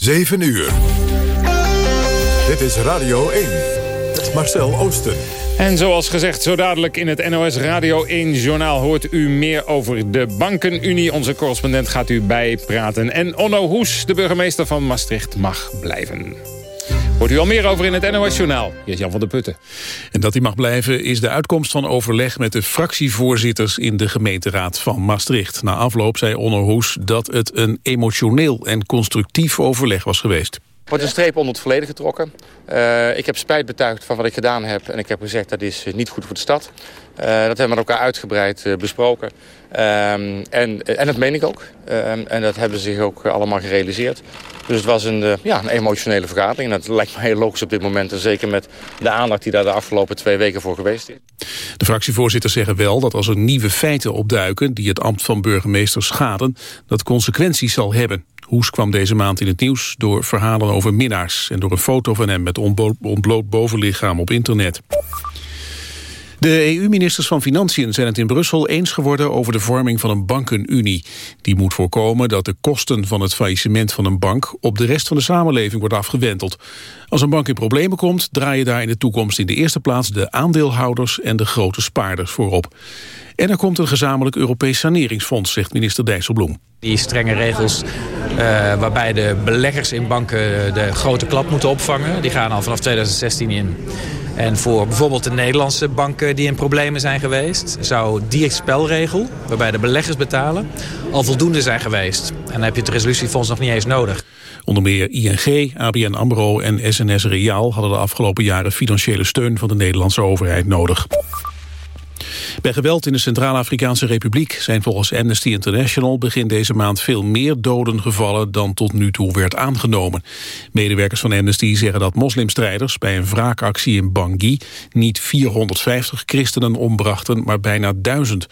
7 uur. Dit is Radio 1. Marcel Oosten. En zoals gezegd, zo dadelijk in het NOS Radio 1-journaal... hoort u meer over de Bankenunie. Onze correspondent gaat u bijpraten. En Onno Hoes, de burgemeester van Maastricht, mag blijven. Hoort u al meer over in het NOS-journaal. Hier is Jan van der Putten. En dat hij mag blijven is de uitkomst van overleg... met de fractievoorzitters in de gemeenteraad van Maastricht. Na afloop zei Onno dat het een emotioneel en constructief overleg was geweest wordt een streep onder het verleden getrokken. Uh, ik heb spijt betuigd van wat ik gedaan heb. En ik heb gezegd dat is niet goed voor de stad. Uh, dat hebben we met elkaar uitgebreid besproken. Ehm, en, en dat meen ik ook. Ehm, en dat hebben ze zich ook allemaal gerealiseerd. Dus het was een, ja, een emotionele vergadering. En dat lijkt me heel logisch op dit moment. En zeker met de aandacht die daar de afgelopen twee weken voor geweest is. De fractievoorzitters zeggen wel dat als er nieuwe feiten opduiken... die het ambt van burgemeester schaden, dat consequenties zal hebben. Hoes kwam deze maand in het nieuws door verhalen over minnaars... en door een foto van hem met ontbloot bovenlichaam op internet. De EU-ministers van Financiën zijn het in Brussel eens geworden over de vorming van een bankenunie. Die moet voorkomen dat de kosten van het faillissement van een bank op de rest van de samenleving wordt afgewenteld. Als een bank in problemen komt, draaien daar in de toekomst in de eerste plaats de aandeelhouders en de grote spaarders voorop. En er komt een gezamenlijk Europees saneringsfonds, zegt minister Dijsselbloem. Die strenge regels uh, waarbij de beleggers in banken de grote klap moeten opvangen... die gaan al vanaf 2016 in. En voor bijvoorbeeld de Nederlandse banken die in problemen zijn geweest... zou die spelregel, waarbij de beleggers betalen, al voldoende zijn geweest. En dan heb je het resolutiefonds nog niet eens nodig. Onder meer ING, ABN AMRO en SNS Reaal hadden de afgelopen jaren financiële steun van de Nederlandse overheid nodig. Bij geweld in de Centraal-Afrikaanse Republiek zijn volgens Amnesty International begin deze maand veel meer doden gevallen dan tot nu toe werd aangenomen. Medewerkers van Amnesty zeggen dat moslimstrijders bij een wraakactie in Bangui niet 450 christenen ombrachten, maar bijna duizend.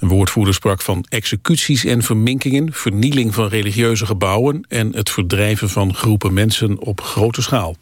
Een woordvoerder sprak van executies en verminkingen, vernieling van religieuze gebouwen en het verdrijven van groepen mensen op grote schaal.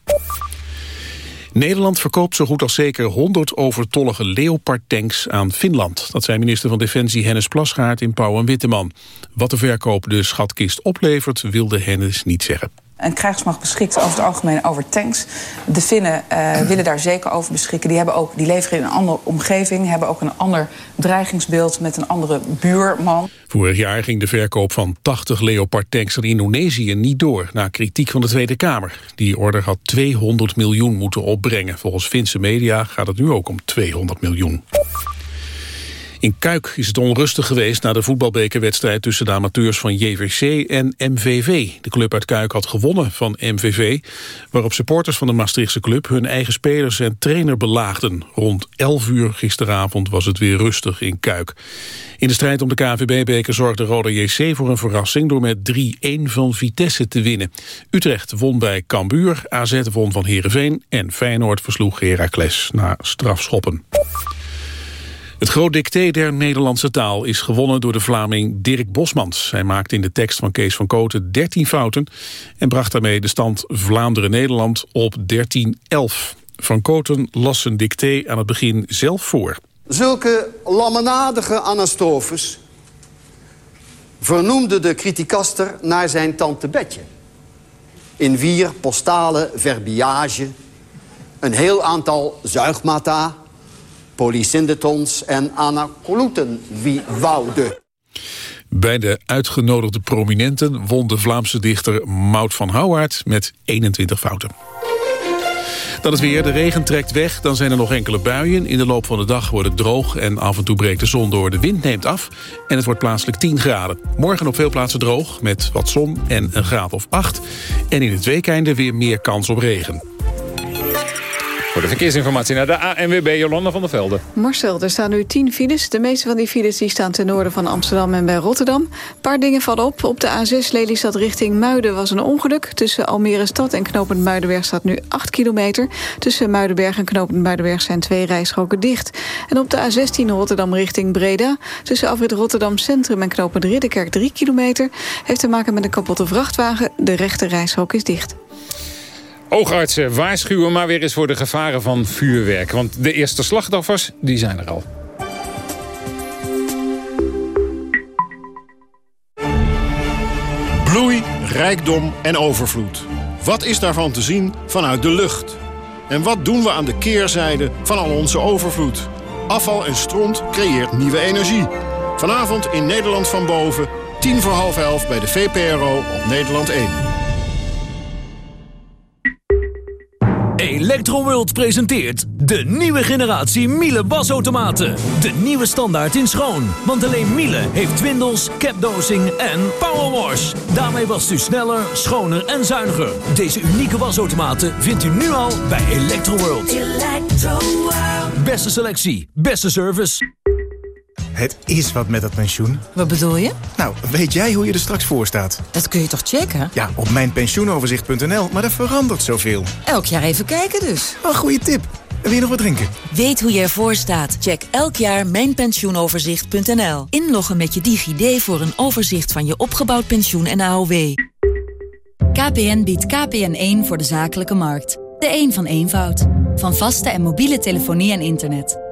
Nederland verkoopt zo goed als zeker 100 overtollige Leopard-tanks aan Finland. Dat zei minister van Defensie Hennis Plasgaard in Pauw en Witteman. Wat de verkoop de schatkist oplevert, wilde Hennis niet zeggen. Een krijgsmacht beschikt over het algemeen over tanks. De Finnen uh, willen daar zeker over beschikken. Die, hebben ook, die leveren in een andere omgeving, hebben ook een ander dreigingsbeeld met een andere buurman. Vorig jaar ging de verkoop van 80 Leopard-tanks aan Indonesië niet door... na kritiek van de Tweede Kamer. Die order had 200 miljoen moeten opbrengen. Volgens Finse media gaat het nu ook om 200 miljoen. In Kuik is het onrustig geweest na de voetbalbekerwedstrijd tussen de amateurs van JVC en MVV. De club uit Kuik had gewonnen van MVV, waarop supporters van de Maastrichtse club hun eigen spelers en trainer belaagden. Rond 11 uur gisteravond was het weer rustig in Kuik. In de strijd om de KVB-beker zorgde Roda JC voor een verrassing door met 3-1 van Vitesse te winnen. Utrecht won bij Cambuur, AZ won van Heerenveen en Feyenoord versloeg Heracles na strafschoppen. Het groot dicté der Nederlandse taal is gewonnen door de Vlaming Dirk Bosmans. Hij maakte in de tekst van Kees van Koten 13 fouten... en bracht daarmee de stand Vlaanderen-Nederland op 13-11. Van Koten las zijn dicté aan het begin zelf voor. Zulke lammenadige anastrofes vernoemde de criticaster naar zijn tante Betje. In vier postale verbiage, een heel aantal zuigmata polysyndetons en anacoluten wie woude. Bij de uitgenodigde prominenten won de Vlaamse dichter Mout van Houwaard met 21 fouten. Dan is weer, de regen trekt weg, dan zijn er nog enkele buien. In de loop van de dag wordt het droog en af en toe breekt de zon door. De wind neemt af en het wordt plaatselijk 10 graden. Morgen op veel plaatsen droog, met wat zon en een graad of 8. En in het weekende weer meer kans op regen. Voor de verkeersinformatie naar de ANWB Jolanda van der Velde. Marcel, er staan nu 10 files. De meeste van die files die staan ten noorden van Amsterdam en bij Rotterdam. Een paar dingen vallen op. Op de A6 Lelystad richting Muiden was een ongeluk. Tussen Almere Stad en Knopend Muidenberg staat nu 8 kilometer. Tussen Muidenberg en Knopend Muidenberg zijn twee rijstroken dicht. En op de A16 Rotterdam richting Breda... tussen afrit Rotterdam Centrum en Knopend Ridderkerk 3 kilometer... heeft te maken met een kapotte vrachtwagen. De rechte rijstrook is dicht. Oogartsen waarschuwen maar weer eens voor de gevaren van vuurwerk. Want de eerste slachtoffers, die zijn er al. Bloei rijkdom en overvloed. Wat is daarvan te zien vanuit de lucht? En wat doen we aan de keerzijde van al onze overvloed? Afval en stront creëert nieuwe energie. Vanavond in Nederland van Boven, tien voor half elf bij de VPRO op Nederland 1. Electroworld presenteert de nieuwe generatie Miele wasautomaten. De nieuwe standaard in schoon. Want alleen Miele heeft twindels, capdosing en powerwash. Daarmee wast u sneller, schoner en zuiniger. Deze unieke wasautomaten vindt u nu al bij Electroworld. Electroworld. Beste selectie, beste service. Het is wat met dat pensioen. Wat bedoel je? Nou, weet jij hoe je er straks voor staat? Dat kun je toch checken? Ja, op mijnpensioenoverzicht.nl, maar dat verandert zoveel. Elk jaar even kijken dus. Een goede tip. Wil je nog wat drinken? Weet hoe je ervoor staat? Check elk jaar mijnpensioenoverzicht.nl. Inloggen met je DigiD voor een overzicht van je opgebouwd pensioen en AOW. KPN biedt KPN1 voor de zakelijke markt. De een van eenvoud. Van vaste en mobiele telefonie en internet.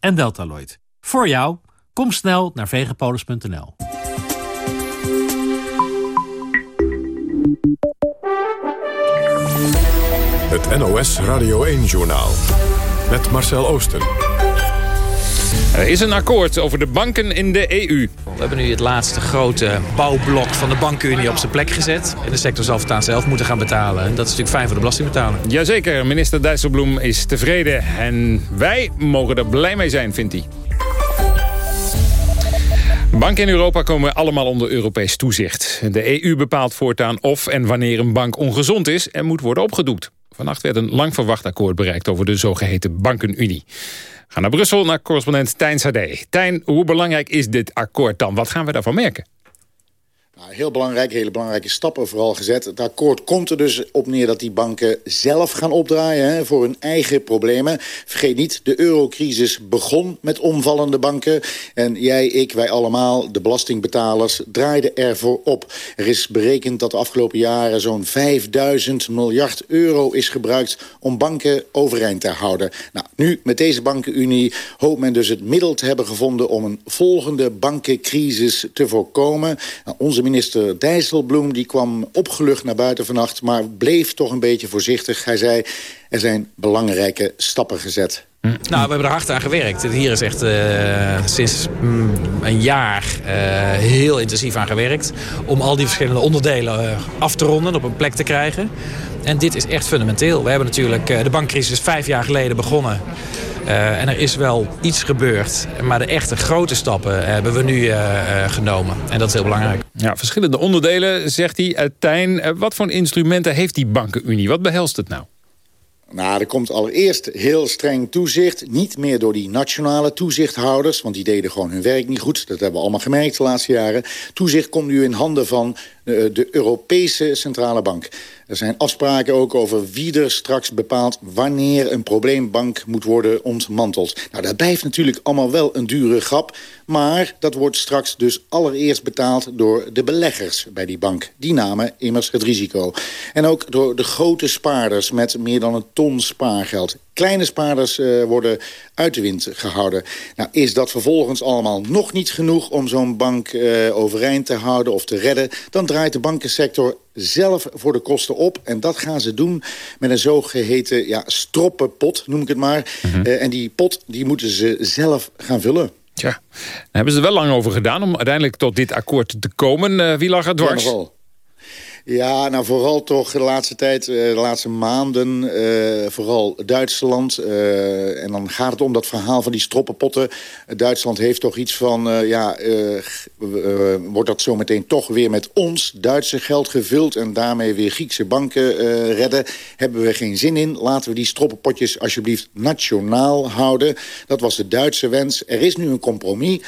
en Deltaloid. Voor jou, kom snel naar vegapolis.nl. Het NOS Radio 1-journaal. Met Marcel Oosten. Er is een akkoord over de banken in de EU. We hebben nu het laatste grote bouwblok van de bankenunie op zijn plek gezet. En de sector zal voortaan zelf moeten gaan betalen. En dat is natuurlijk fijn voor de belastingbetaler. Jazeker, minister Dijsselbloem is tevreden. En wij mogen er blij mee zijn, vindt hij. Banken in Europa komen allemaal onder Europees toezicht. De EU bepaalt voortaan of en wanneer een bank ongezond is en moet worden opgedoekt. Vannacht werd een lang verwacht akkoord bereikt over de zogeheten bankenunie. Ga naar Brussel, naar correspondent Tijn Sade. Tijn, hoe belangrijk is dit akkoord dan? Wat gaan we daarvan merken? Nou, heel belangrijk, hele belangrijke stappen vooral gezet. Het akkoord komt er dus op neer dat die banken zelf gaan opdraaien hè, voor hun eigen problemen. Vergeet niet, de eurocrisis begon met omvallende banken. En jij, ik, wij allemaal, de belastingbetalers, draaiden ervoor op. Er is berekend dat de afgelopen jaren zo'n 5000 miljard euro is gebruikt om banken overeind te houden. Nou, nu met deze bankenunie hoopt men dus het middel te hebben gevonden om een volgende bankencrisis te voorkomen. Nou, onze minister Dijsselbloem die kwam opgelucht naar buiten vannacht... maar bleef toch een beetje voorzichtig. Hij zei, er zijn belangrijke stappen gezet. Nou, we hebben er hard aan gewerkt. Hier is echt uh, sinds mm, een jaar uh, heel intensief aan gewerkt... om al die verschillende onderdelen uh, af te ronden, op een plek te krijgen. En dit is echt fundamenteel. We hebben natuurlijk de bankcrisis vijf jaar geleden begonnen... Uh, en er is wel iets gebeurd. Maar de echte grote stappen hebben we nu uh, genomen. En dat is heel belangrijk. Ja, verschillende onderdelen, zegt hij. Tijn, wat voor instrumenten heeft die bankenunie? Wat behelst het nou? Nou, er komt allereerst heel streng toezicht. Niet meer door die nationale toezichthouders, want die deden gewoon hun werk niet goed. Dat hebben we allemaal gemerkt de laatste jaren. Toezicht komt nu in handen van de, de Europese Centrale Bank. Er zijn afspraken ook over wie er straks bepaalt... wanneer een probleembank moet worden ontmanteld. Nou, dat blijft natuurlijk allemaal wel een dure grap... maar dat wordt straks dus allereerst betaald door de beleggers bij die bank. Die namen immers het risico. En ook door de grote spaarders met meer dan een ton spaargeld. Kleine spaarders uh, worden uit de wind gehouden. Nou, is dat vervolgens allemaal nog niet genoeg om zo'n bank uh, overeind te houden of te redden... dan draait de bankensector zelf voor de kosten op. En dat gaan ze doen met een zogeheten ja, stroppenpot, noem ik het maar. Mm -hmm. uh, en die pot die moeten ze zelf gaan vullen. Tja, daar hebben ze er wel lang over gedaan om uiteindelijk tot dit akkoord te komen. Uh, wie lag er dwars? Ja, ja, nou vooral toch de laatste tijd, de laatste maanden, uh, vooral Duitsland. Uh, en dan gaat het om dat verhaal van die stroppenpotten. Duitsland heeft toch iets van, ja, wordt dat zo meteen toch weer met ons Duitse geld gevuld... en daarmee weer Griekse banken redden? Hebben we geen zin in. Laten we die stroppenpotjes alsjeblieft nationaal houden. Dat was de Duitse wens. Er is nu een compromis.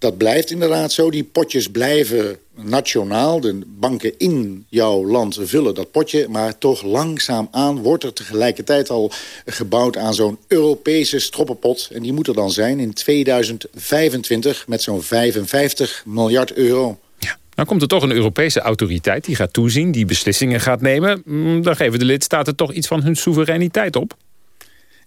Dat blijft inderdaad zo. Die potjes blijven nationaal. De banken in jouw land vullen dat potje. Maar toch langzaamaan wordt er tegelijkertijd al gebouwd aan zo'n Europese stroppenpot. En die moet er dan zijn in 2025 met zo'n 55 miljard euro. Dan komt er toch een Europese autoriteit die gaat toezien... die beslissingen gaat nemen. Mm, dan geven de lidstaten toch iets van hun soevereiniteit op.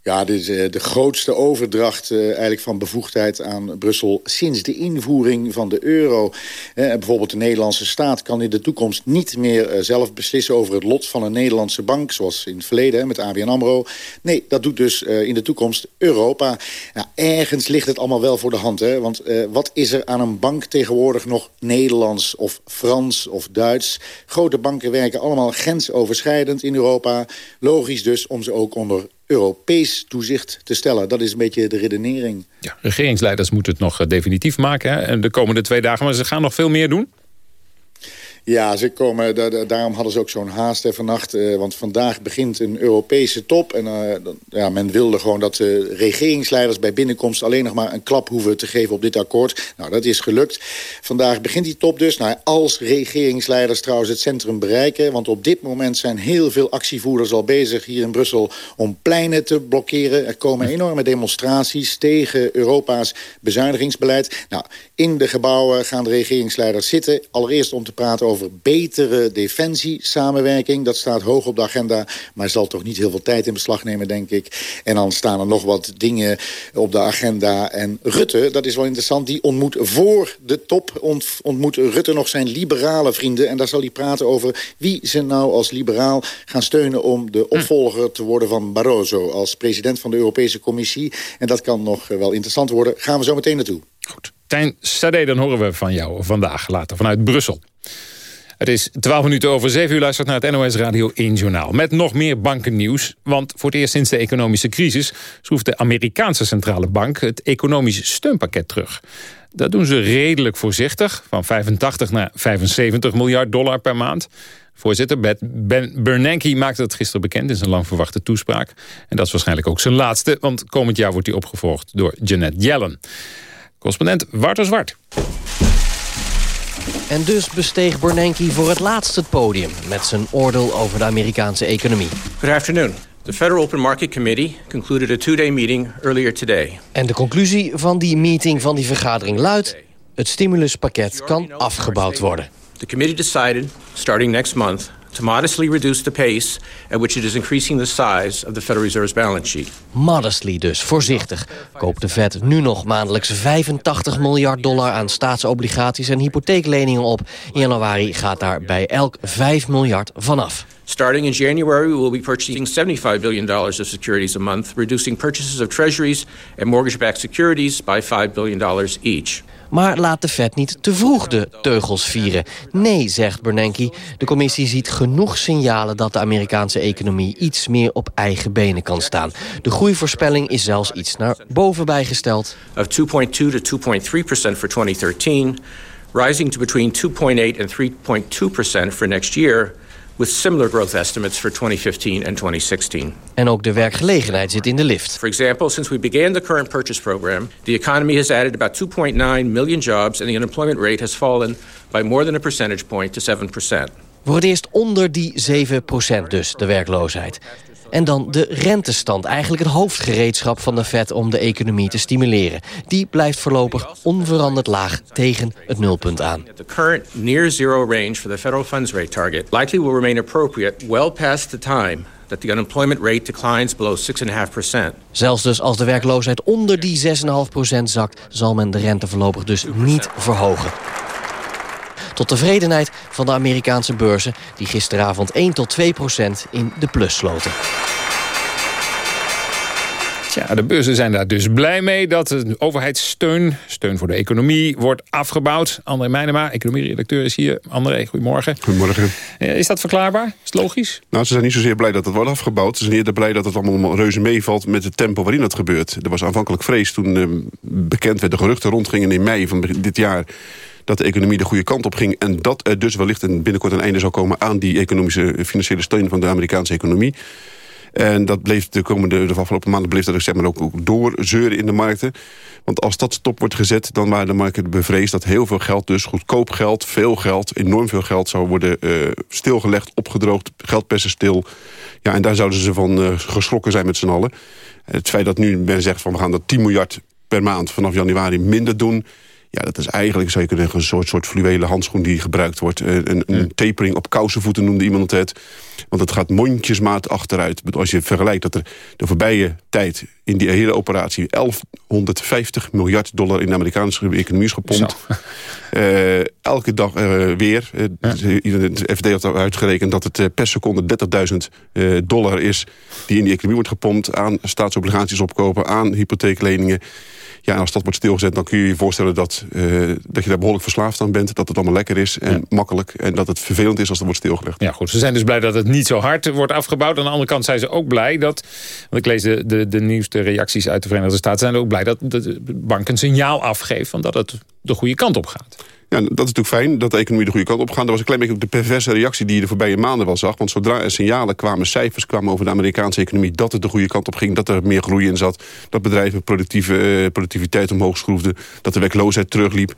Ja, dit is eh, de grootste overdracht uh, eigenlijk van bevoegdheid aan Brussel... sinds de invoering van de euro. Eh, bijvoorbeeld de Nederlandse staat kan in de toekomst niet meer zelf beslissen... over het lot van een Nederlandse bank, zoals in het verleden met ABN AMRO. Nee, dat doet dus in de toekomst Europa. Nou, ergens ligt het allemaal wel voor de hand. Hè? Want wat is er aan een bank tegenwoordig nog Nederlands of Frans of Duits? Grote banken werken allemaal grensoverschrijdend in Europa. Logisch dus om ze ook onder Europees toezicht te stellen. Dat is een beetje de redenering. Ja, regeringsleiders moeten het nog eh, definitief maken hè, de komende twee dagen. Maar ze gaan nog veel meer doen? Ja, ze komen, daarom hadden ze ook zo'n haast vannacht. Eh, want vandaag begint een Europese top. En uh, ja, men wilde gewoon dat de regeringsleiders bij binnenkomst... alleen nog maar een klap hoeven te geven op dit akkoord. Nou, dat is gelukt. Vandaag begint die top dus. Nou, als regeringsleiders trouwens het centrum bereiken... want op dit moment zijn heel veel actievoerders al bezig hier in Brussel... om pleinen te blokkeren. Er komen enorme demonstraties tegen Europa's bezuinigingsbeleid. Nou, in de gebouwen gaan de regeringsleiders zitten. Allereerst om te praten over over betere defensie-samenwerking. Dat staat hoog op de agenda, maar zal toch niet heel veel tijd in beslag nemen, denk ik. En dan staan er nog wat dingen op de agenda. En Rutte, dat is wel interessant, die ontmoet voor de top... ontmoet Rutte nog zijn liberale vrienden. En daar zal hij praten over wie ze nou als liberaal gaan steunen... om de opvolger te worden van Barroso als president van de Europese Commissie. En dat kan nog wel interessant worden. Gaan we zo meteen naartoe. Goed. Tijn Sade, dan horen we van jou vandaag later vanuit Brussel. Het is 12 minuten over 7 uur luistert naar het NOS Radio 1 Journaal. Met nog meer bankennieuws. Want voor het eerst sinds de economische crisis... schroeft de Amerikaanse centrale bank het economisch steunpakket terug. Dat doen ze redelijk voorzichtig. Van 85 naar 75 miljard dollar per maand. Voorzitter Ben Bernanke maakte het gisteren bekend in zijn lang verwachte toespraak. En dat is waarschijnlijk ook zijn laatste. Want komend jaar wordt hij opgevolgd door Janet Yellen. Correspondent Wouter Zwart. En dus besteeg Bernanke voor het laatst het podium... met zijn oordeel over de Amerikaanse economie. Good afternoon. The Federal Open Market Committee concluded a two-day meeting earlier today. En de conclusie van die meeting, van die vergadering luidt... het stimuluspakket kan afgebouwd worden. The committee decided, starting next month to modestly reduce the pace at which it is increasing the size of the Federal Reserve's balance sheet. Modestly dus, voorzichtig. Koopt de Fed nu nog maandelijks 85 miljard dollar aan staatsobligaties en hypotheekleningen op. In januari gaat daar bij elk 5 miljard vanaf. Starting in January, we will be purchasing $75 billion of securities a month, reducing purchases of treasuries and mortgage-backed securities by $5 billion each. Maar laat de Fed niet te vroeg de teugels vieren. Nee, zegt Bernanke, de commissie ziet genoeg signalen... dat de Amerikaanse economie iets meer op eigen benen kan staan. De groeivoorspelling is zelfs iets naar boven bijgesteld. Of 2.2 to 2.3 percent for 2013... rising to between 2.8 and 3.2 percent for next year with similar growth estimates for 2015 and 2016. En ook de werkgelegenheid zit in de lift. For example, since we began the current purchase program, the economy has added about 2.9 million jobs and the unemployment rate has fallen by more than a percentage point to 7%. Voor het eerst onder die 7% dus, de werkloosheid. En dan de rentestand, eigenlijk het hoofdgereedschap van de Fed om de economie te stimuleren. Die blijft voorlopig onveranderd laag tegen het nulpunt aan. The current near zero range for the federal funds rate target likely will remain appropriate well past the time that the unemployment rate declines below 6.5%. Zelfs dus als de werkloosheid onder die 6,5% zakt, zal men de rente voorlopig dus niet verhogen. Tot tevredenheid van de Amerikaanse beurzen... die gisteravond 1 tot 2 procent in de plus sloten. Ja, de beurzen zijn daar dus blij mee dat de overheidssteun, steun voor de economie, wordt afgebouwd. André Meijnema, economieredacteur, is hier. André, goedemorgen. Goedemorgen. Eh, is dat verklaarbaar? Is het logisch? Nou, ze zijn niet zozeer blij dat het wordt afgebouwd. Ze zijn eerder blij dat het allemaal reuze meevalt met het tempo waarin het gebeurt. Er was aanvankelijk vrees toen uh, bekend werd, de geruchten rondgingen in mei van dit jaar dat de economie de goede kant op ging... en dat er dus wellicht binnenkort een einde zou komen... aan die economische financiële steun van de Amerikaanse economie. En dat bleef de komende de afgelopen maanden bleef dat zeg maar, ook, ook doorzeuren in de markten. Want als dat stop wordt gezet, dan waren de markten bevreesd... dat heel veel geld, dus goedkoop geld, veel geld, enorm veel geld... zou worden uh, stilgelegd, opgedroogd, geldpersen stil. Ja, en daar zouden ze van uh, geschrokken zijn met z'n allen. Het feit dat nu men zegt van we gaan dat 10 miljard per maand vanaf januari minder doen... Ja, dat is eigenlijk, zou je kunnen zeggen, een soort, soort fluwelen handschoen die gebruikt wordt. Een, een tapering op kousenvoeten noemde iemand het. Want het gaat mondjesmaat achteruit. Als je vergelijkt dat er de voorbije tijd in die hele operatie... 1150 miljard dollar in de Amerikaanse economie is gepompt. Uh, elke dag uh, weer. Uh, De FD had uitgerekend dat het per seconde 30.000 dollar is... die in die economie wordt gepompt aan staatsobligaties opkopen... aan hypotheekleningen. Ja, en als dat wordt stilgezet, dan kun je je voorstellen dat, uh, dat je daar behoorlijk verslaafd aan bent. Dat het allemaal lekker is en makkelijk. En dat het vervelend is als dat wordt stilgelegd. Ja, goed. Ze zijn dus blij dat het niet zo hard wordt afgebouwd. Aan de andere kant zijn ze ook blij dat... Want ik lees de, de, de nieuwste reacties uit de Verenigde Staten... zijn ook blij dat de bank een signaal afgeeft... van dat het de goede kant op gaat. Ja, dat is natuurlijk fijn dat de economie de goede kant op gaat. Dat was een klein beetje de perverse reactie die je de voorbije maanden wel zag. Want zodra er signalen kwamen, cijfers kwamen over de Amerikaanse economie... dat het de goede kant op ging, dat er meer groei in zat... dat bedrijven productieve, eh, productiviteit omhoog schroefden... dat de werkloosheid terugliep,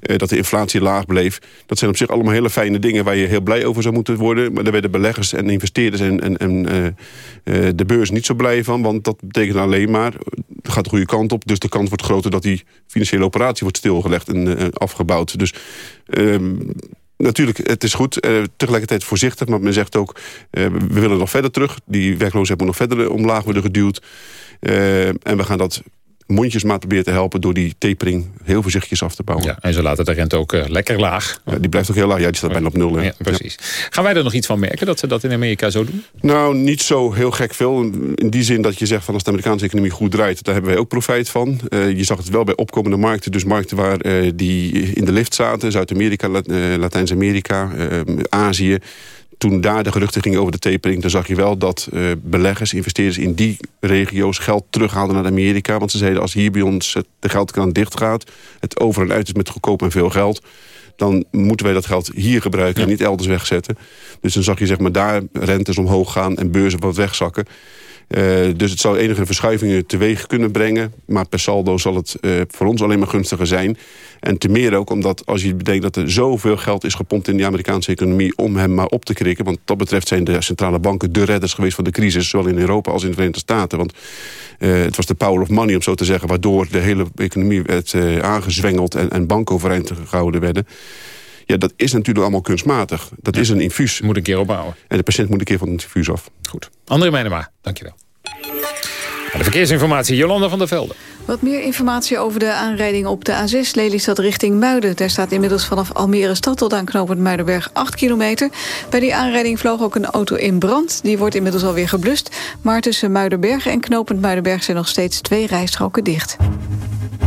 eh, dat de inflatie laag bleef. Dat zijn op zich allemaal hele fijne dingen waar je heel blij over zou moeten worden. Maar daar werden beleggers en investeerders en, en, en uh, de beurs niet zo blij van. Want dat betekent alleen maar, gaat de goede kant op... dus de kans wordt groter dat die financiële operatie wordt stilgelegd en uh, afgebouwd. Dus um, natuurlijk, het is goed. Uh, tegelijkertijd voorzichtig, maar men zegt ook... Uh, we willen nog verder terug. Die werkloosheid moet nog verder omlaag worden geduwd. En we gaan dat mondjesmaat proberen te helpen... door die tapering heel voorzichtig af te bouwen. Ja, en ze laten de rente ook uh, lekker laag. Ja, die blijft ook heel laag. Ja, die staat bijna op nul. Ja, precies. Gaan wij er nog iets van merken dat ze dat in Amerika zo doen? Nou, niet zo heel gek veel. In die zin dat je zegt van als de Amerikaanse economie goed draait... daar hebben wij ook profijt van. Uh, je zag het wel bij opkomende markten. Dus markten waar uh, die in de lift zaten. Zuid-Amerika, Latijns-Amerika, Azië toen daar de geruchten gingen over de tapering... dan zag je wel dat uh, beleggers, investeerders in die regio's... geld terughaalden naar Amerika. Want ze zeiden, als hier bij ons de geldkraan dicht gaat... het over en uit is met goedkoop en veel geld... dan moeten wij dat geld hier gebruiken ja. en niet elders wegzetten. Dus dan zag je zeg maar, daar rentes omhoog gaan en beurzen wat wegzakken. Uh, dus het zou enige verschuivingen teweeg kunnen brengen. Maar per saldo zal het uh, voor ons alleen maar gunstiger zijn. En te meer ook omdat als je bedenkt dat er zoveel geld is gepompt in de Amerikaanse economie om hem maar op te krikken. Want dat betreft zijn de centrale banken de redders geweest van de crisis. Zowel in Europa als in de Verenigde Staten. Want uh, het was de power of money om zo te zeggen. Waardoor de hele economie werd aangezwengeld en, en banken overeind gehouden werden. Ja, dat is natuurlijk allemaal kunstmatig. Dat ja. is een infuus. Moet een keer opbouwen. En de patiënt moet een keer van het infuus af. Goed. André Meijnema, dankjewel. De verkeersinformatie, Jolanda van der Velde. Wat meer informatie over de aanrijding op de A6 Lelystad richting Muiden. Daar staat inmiddels vanaf Almere stad tot aan knooppunt Muidenberg 8 kilometer. Bij die aanrijding vloog ook een auto in brand. Die wordt inmiddels alweer geblust. Maar tussen Muidenberg en knooppunt Muidenberg zijn nog steeds twee rijstroken dicht.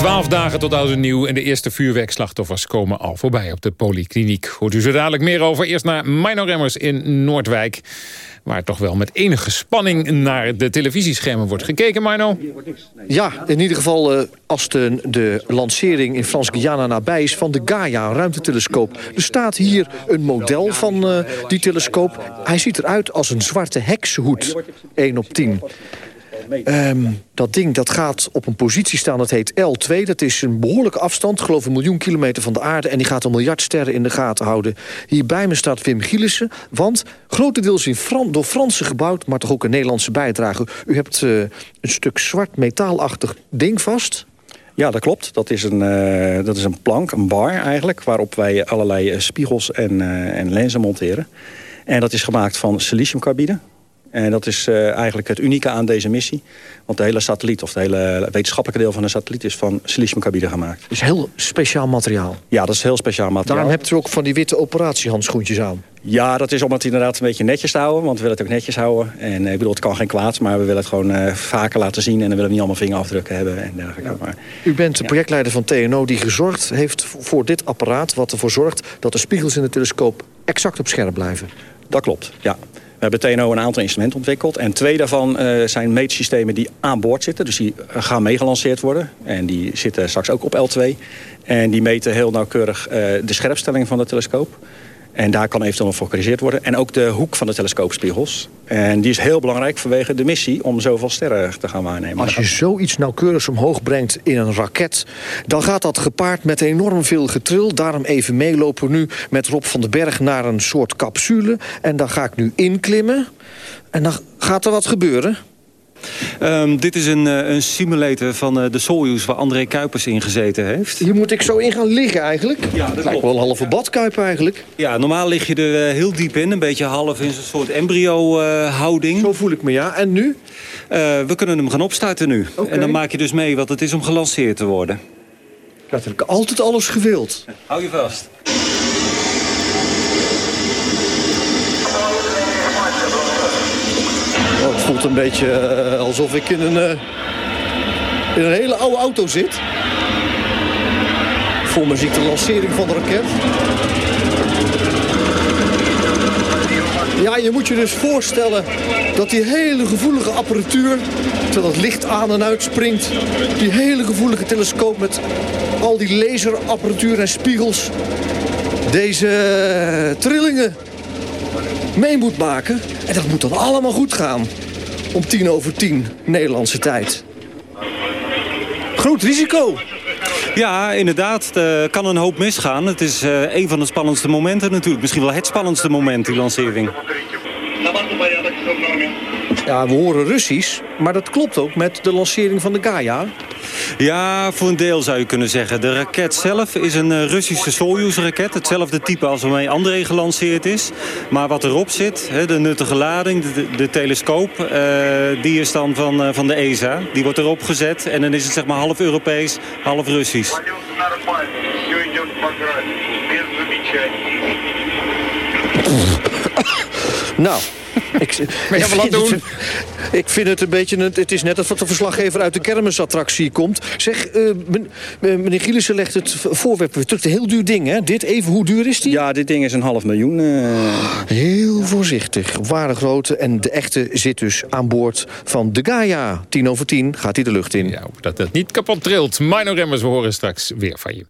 Twaalf dagen tot oud en nieuw en de eerste vuurwerkslachtoffers komen al voorbij op de polykliniek. Hoort u zo dadelijk meer over. Eerst naar Mino Remmers in Noordwijk. Waar toch wel met enige spanning naar de televisieschermen wordt gekeken, Mino. Ja, in ieder geval uh, als de, de lancering in Frans-Guyana nabij is van de Gaia, ruimtetelescoop. Er staat hier een model van uh, die telescoop. Hij ziet eruit als een zwarte heksenhoed, 1 op 10. Um, dat ding dat gaat op een positie staan, dat heet L2. Dat is een behoorlijke afstand, geloof een miljoen kilometer van de aarde... en die gaat een miljard sterren in de gaten houden. Hier bij me staat Wim Gielissen, want grotendeels in Fran door Fransen gebouwd... maar toch ook een Nederlandse bijdrage. U hebt uh, een stuk zwart metaalachtig ding vast... Ja, dat klopt. Dat is een, uh, dat is een plank, een bar eigenlijk... waarop wij allerlei uh, spiegels en, uh, en lenzen monteren. En dat is gemaakt van siliciumcarbide. En dat is uh, eigenlijk het unieke aan deze missie. Want de hele satelliet, of het hele wetenschappelijke deel van de satelliet... is van siliciumcarbide gemaakt. Dus heel speciaal materiaal? Ja, dat is heel speciaal materiaal. Daarom hebt u ook van die witte operatiehandschoentjes aan? Ja, dat is om het inderdaad een beetje netjes te houden. Want we willen het ook netjes houden. En uh, ik bedoel, het kan geen kwaad, maar we willen het gewoon uh, vaker laten zien. En dan willen we niet allemaal vingerafdrukken hebben en dergelijke. Maar, u bent de projectleider van TNO die gezorgd heeft voor dit apparaat... wat ervoor zorgt dat de spiegels in de telescoop exact op scherp blijven. Dat klopt, ja. We hebben TNO een aantal instrumenten ontwikkeld. En twee daarvan uh, zijn meetsystemen die aan boord zitten. Dus die gaan meegelanceerd worden. En die zitten straks ook op L2. En die meten heel nauwkeurig uh, de scherpstelling van de telescoop. En daar kan eventueel voor worden. En ook de hoek van de telescoopspiegels. En die is heel belangrijk vanwege de missie om zoveel sterren te gaan waarnemen. Als je zoiets nauwkeurig omhoog brengt in een raket... dan gaat dat gepaard met enorm veel getril. Daarom even meelopen nu met Rob van den Berg naar een soort capsule. En dan ga ik nu inklimmen. En dan gaat er wat gebeuren. Um, dit is een, uh, een simulator van uh, de Soyuz waar André Kuipers in gezeten heeft. Hier moet ik zo in gaan liggen eigenlijk? Ja, dat lijkt wel een halve badkuip eigenlijk. Ja, normaal lig je er uh, heel diep in. Een beetje half in zo'n soort embryo-houding. zo voel ik me, ja. En nu? we kunnen hem gaan opstarten nu. Okay. En dan maak je dus mee wat het is om gelanceerd te worden. Ik altijd alles gewild. Hou je vast. Voelt een beetje uh, alsof ik in een, uh, in een hele oude auto zit. Voor me de lancering van de raket. Ja, je moet je dus voorstellen dat die hele gevoelige apparatuur... terwijl het licht aan en uit springt... die hele gevoelige telescoop met al die laserapparatuur en spiegels... deze uh, trillingen mee moet maken. En dat moet dan allemaal goed gaan. Om tien over tien Nederlandse tijd. Groot risico. Ja, inderdaad. Er kan een hoop misgaan. Het is uh, een van de spannendste momenten natuurlijk. Misschien wel het spannendste moment, die lancering. Ja, we horen Russisch, maar dat klopt ook met de lancering van de Gaia. Ja, voor een deel zou je kunnen zeggen. De raket zelf is een Russische Soyuz-raket. Hetzelfde type als waarmee André gelanceerd is. Maar wat erop zit, de nuttige lading, de, de telescoop... Uh, die is dan van, uh, van de ESA. Die wordt erop gezet en dan is het zeg maar half Europees, half Russisch. Nou, ik, maar ja, wat doen? Het, ik vind het een beetje... Een, het is net alsof de verslaggever uit de kermisattractie komt. Zeg, uh, meneer Gielissen legt het voorwerp weer terug. Een heel duur ding, hè? Dit even, hoe duur is die? Ja, dit ding is een half miljoen. Uh... Heel voorzichtig. Ware grootte. En de echte zit dus aan boord van de Gaia. Tien over tien gaat hij de lucht in. Ja, dat het niet kapot trilt. Mino Remmers, we horen straks weer van je.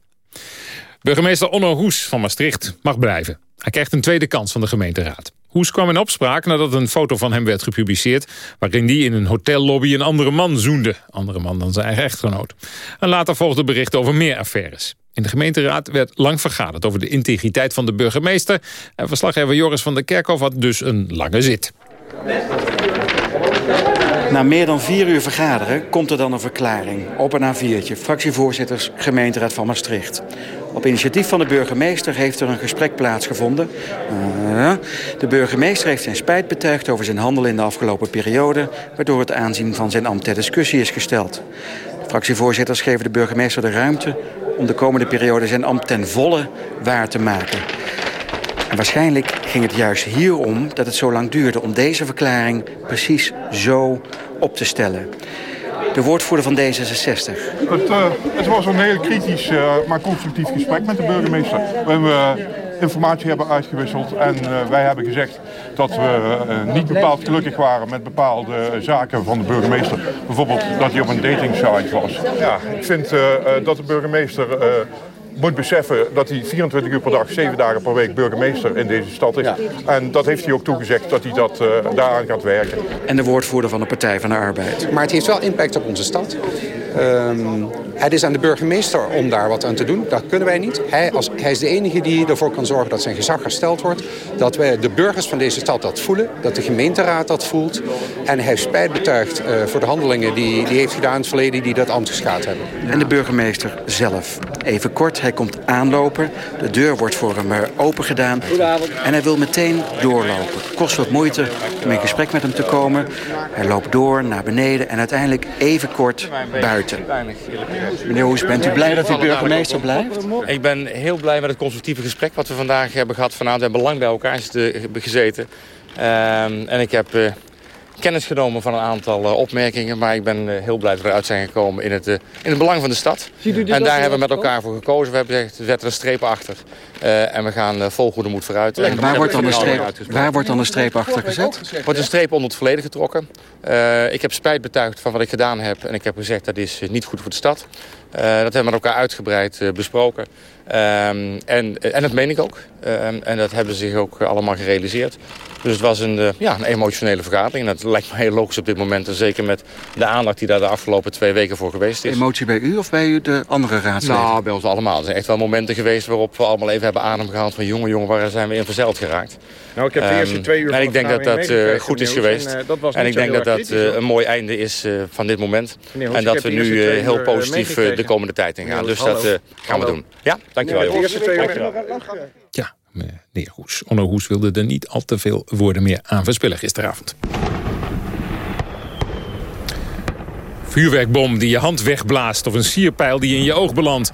Burgemeester Onno Hoes van Maastricht mag blijven. Hij krijgt een tweede kans van de gemeenteraad. Hoes kwam in opspraak nadat een foto van hem werd gepubliceerd... waarin hij in een hotellobby een andere man zoende. Andere man dan zijn eigen echtgenoot. En later volgden berichten over meer affaires. In de gemeenteraad werd lang vergaderd over de integriteit van de burgemeester. En verslaggever Joris van der Kerkhof had dus een lange zit. Na meer dan vier uur vergaderen komt er dan een verklaring op een A4'tje. Fractievoorzitters gemeenteraad van Maastricht. Op initiatief van de burgemeester heeft er een gesprek plaatsgevonden. Uh, de burgemeester heeft zijn spijt betuigd over zijn handel in de afgelopen periode... waardoor het aanzien van zijn ambt ter discussie is gesteld. Fractievoorzitters geven de burgemeester de ruimte... om de komende periode zijn ambt ten volle waar te maken. Waarschijnlijk ging het juist hierom dat het zo lang duurde... om deze verklaring precies zo op te stellen. De woordvoerder van D66. Het, uh, het was een heel kritisch, uh, maar constructief gesprek met de burgemeester. We informatie hebben uitgewisseld. En wij hebben gezegd dat we niet bepaald gelukkig waren met bepaalde zaken van de burgemeester. Bijvoorbeeld dat hij op een dating site was. Ja, ik vind dat de burgemeester moet beseffen dat hij 24 uur per dag, 7 dagen per week burgemeester in deze stad is. Ja. En dat heeft hij ook toegezegd dat hij dat, uh, daaraan gaat werken. En de woordvoerder van de Partij van de Arbeid. Maar het heeft wel impact op onze stad. Um, het is aan de burgemeester om daar wat aan te doen. Dat kunnen wij niet. Hij, als, hij is de enige die ervoor kan zorgen dat zijn gezag hersteld wordt. Dat wij de burgers van deze stad dat voelen. Dat de gemeenteraad dat voelt. En hij heeft spijt betuigd uh, voor de handelingen die hij heeft gedaan in het verleden... die dat ambt geschaad hebben. En de burgemeester zelf. Even kort, hij komt aanlopen. De deur wordt voor hem open gedaan. En hij wil meteen doorlopen. Kost wat moeite om in gesprek met hem te komen. Hij loopt door naar beneden en uiteindelijk even kort buiten. Meneer Hoes, bent u blij dat u burgemeester blijft? Ik ben heel blij met het constructieve gesprek wat we vandaag hebben gehad. Vanavond hebben we lang bij elkaar gezeten. Um, en ik heb uh, kennis genomen van een aantal uh, opmerkingen. Maar ik ben uh, heel blij dat we eruit zijn gekomen in het, uh, in het belang van de stad. En daar hebben we met elkaar voor gekozen. We hebben gezegd, we zetten een streep achter. en we gaan vol goede moed vooruit. En waar, wordt dan een streep, waar wordt dan een streep achter gezet? Er wordt een streep onder het verleden getrokken. ik heb spijt betuigd van wat ik gedaan heb. En ik heb gezegd, dat is niet goed voor de stad. Dat hebben we met elkaar uitgebreid besproken. Um, en, en dat meen ik ook. Um, en dat hebben ze zich ook allemaal gerealiseerd. Dus het was een, ja, een emotionele vergadering. En dat lijkt me heel logisch op dit moment. En zeker met de aandacht die daar de afgelopen twee weken voor geweest is. Emotie bij u of bij u de andere raadsleden? Nou, bij ons allemaal. Er zijn echt wel momenten geweest waarop we allemaal even hebben adem gehaald. Van jongen, jongen, waar zijn we in verzeild geraakt? Nou, ik heb de eerste twee uur um, En ik denk dat dat uh, goed is geweest. En, uh, dat en ik denk dat dat uh, een mooi einde is van dit moment. En dat we nu heel positief de komende tijd ingaan. Dus dat gaan we doen. Ja, dankjewel. De eerste twee uur. Ja, meneer Hoes. Onno Hoes wilde er niet al te veel woorden meer aan verspillen gisteravond. Vuurwerkbom die je hand wegblaast of een sierpijl die in je oog belandt.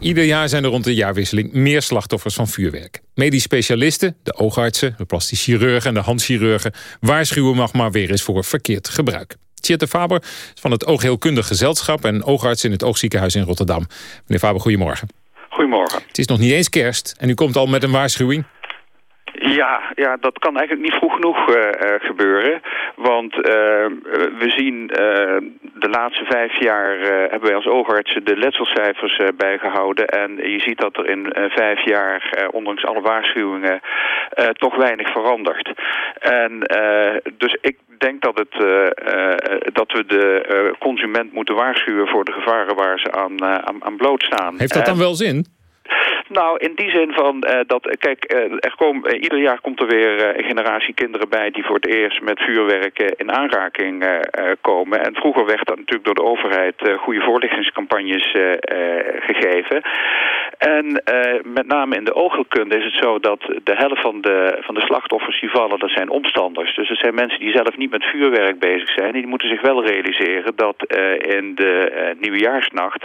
Ieder jaar zijn er rond de jaarwisseling meer slachtoffers van vuurwerk. Medisch specialisten, de oogartsen, de plastisch chirurgen en de handchirurgen... waarschuwen mag maar weer eens voor verkeerd gebruik. Tjette Faber van het Oogheelkundig Gezelschap... en oogarts in het Oogziekenhuis in Rotterdam. Meneer Faber, goedemorgen. Goedemorgen. Het is nog niet eens kerst en u komt al met een waarschuwing. Ja, ja, dat kan eigenlijk niet vroeg genoeg uh, gebeuren. Want uh, we zien de laatste vijf jaar hebben wij als oogartsen de letselcijfers bijgehouden. En je ziet dat er in vijf jaar, ondanks alle waarschuwingen, toch weinig verandert. En dus ik denk dat, het, dat we de consument moeten waarschuwen voor de gevaren waar ze aan, aan, aan blootstaan. Heeft dat dan wel zin? Nou, in die zin van uh, dat, kijk, uh, er kom, uh, ieder jaar komt er weer een generatie kinderen bij die voor het eerst met vuurwerk in aanraking komen. En vroeger werd dat natuurlijk door de overheid goede voorlichtingscampagnes gegeven. En met name in de oogheelkunde is het zo dat de helft van de, van de slachtoffers die vallen, dat zijn omstanders. Dus het zijn mensen die zelf niet met vuurwerk bezig zijn. Die moeten zich wel realiseren dat in de nieuwjaarsnacht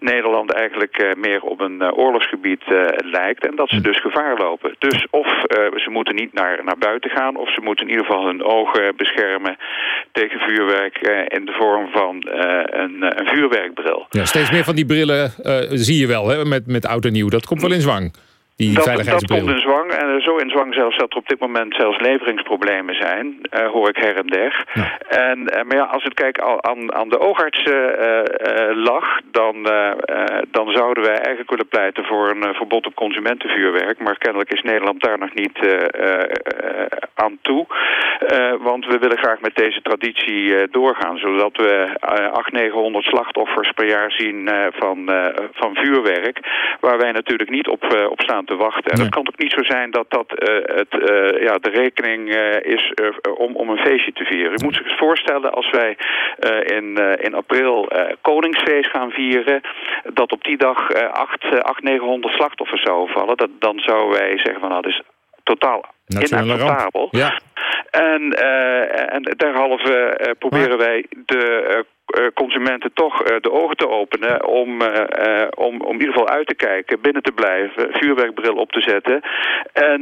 Nederland eigenlijk meer op een oorlogsgebied lijkt en dat ze dus gevaar lopen. Dus of ze moeten niet naar, naar buiten gaan of ze moeten in ieder geval hun ogen beschermen tegen vuurwerk in de vorm van een, een, vuurwerkbril. Ja, steeds meer van die brillen zie je wel hè, met, met oud en nieuw. Dat komt wel in zwang. Die dat, dat komt in zwang. En zo in zwang zelfs dat er op dit moment zelfs leveringsproblemen zijn. Uh, hoor ik her en der. Ja. En, uh, maar ja, als het kijkt aan, aan de oogartsen uh, lag... Dan, dan zouden wij eigenlijk willen pleiten voor een verbod op consumentenvuurwerk. Maar kennelijk is Nederland daar nog niet aan toe. want we willen graag met deze traditie doorgaan. Zodat we 800, 900 slachtoffers per jaar zien van, van vuurwerk. Waar wij natuurlijk niet op, op staan te wachten. En nee. het kan ook niet zo zijn dat dat uh, het, uh, ja, de rekening uh, is om, om een feestje te vieren. U moet zich eens voorstellen als wij in, in april Koningsfeest gaan vieren... dat op die dag 8, 900 slachtoffers zouden vallen. Dat, dan zouden wij zeggen van nou, dat is totaal inacceptabel. Ja. En, uh, en derhalve uh, proberen ja. wij de uh, consumenten toch de ogen te openen om, om, om in ieder geval uit te kijken, binnen te blijven, vuurwerkbril op te zetten en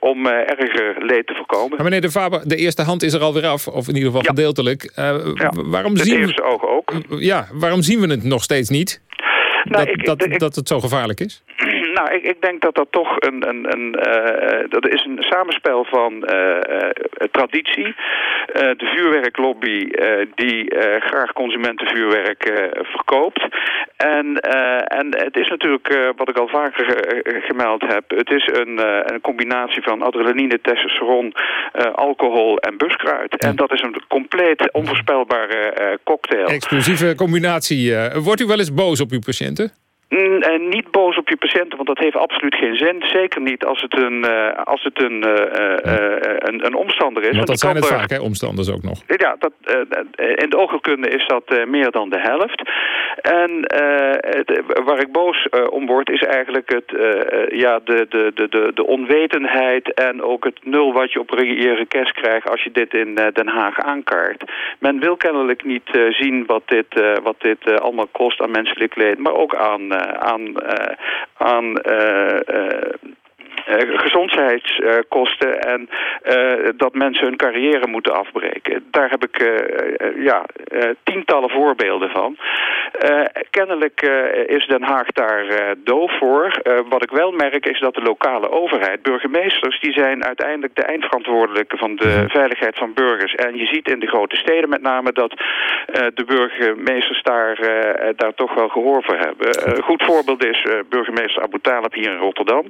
om erger leed te voorkomen. Maar meneer De Faber, de eerste hand is er alweer af, of in ieder geval ja. gedeeltelijk. ja. waarom zien eerste we... oog ook. Ja, waarom zien we het nog steeds niet? Nou, dat, ik, dat, ik, dat het zo gevaarlijk is? Nou, ik, ik denk dat dat toch een, een, een uh, dat is een samenspel van uh, uh, traditie, de vuurwerklobby die graag consumentenvuurwerk verkoopt. En, en het is natuurlijk, wat ik al vaker gemeld heb, het is een, een combinatie van adrenaline, testosteron, alcohol en buskruid. En dat is een compleet onvoorspelbare cocktail. Explosieve combinatie. wordt u wel eens boos op uw patiënten? En niet boos op je patiënten, want dat heeft absoluut geen zin. Zeker niet als het een, uh, als het een, uh, een, een omstander is. Want dat zijn het er... vaak, hè, omstanders ook nog. Ja, dat, in de oogheelkunde is dat meer dan de helft. En het, waar ik boos om word is eigenlijk het, ja, de, de, de, de, de onwetendheid... en ook het nul wat je op je request krijgt als je dit in Den Haag aankaart. Men wil kennelijk niet zien wat dit, wat dit allemaal kost aan menselijk leed... maar ook aan aan, uh, aan uh, gezondheidskosten en dat mensen hun carrière moeten afbreken. Daar heb ik ja, tientallen voorbeelden van. kennelijk is Den Haag daar doof voor. wat ik wel merk is dat de lokale overheid, burgemeesters, die zijn uiteindelijk de eindverantwoordelijke van de mhm. veiligheid van burgers. En je ziet in de grote steden met name dat de burgemeesters daar, daar toch wel gehoor voor hebben. Een goed voorbeeld is burgemeester Abu Talib hier in Rotterdam.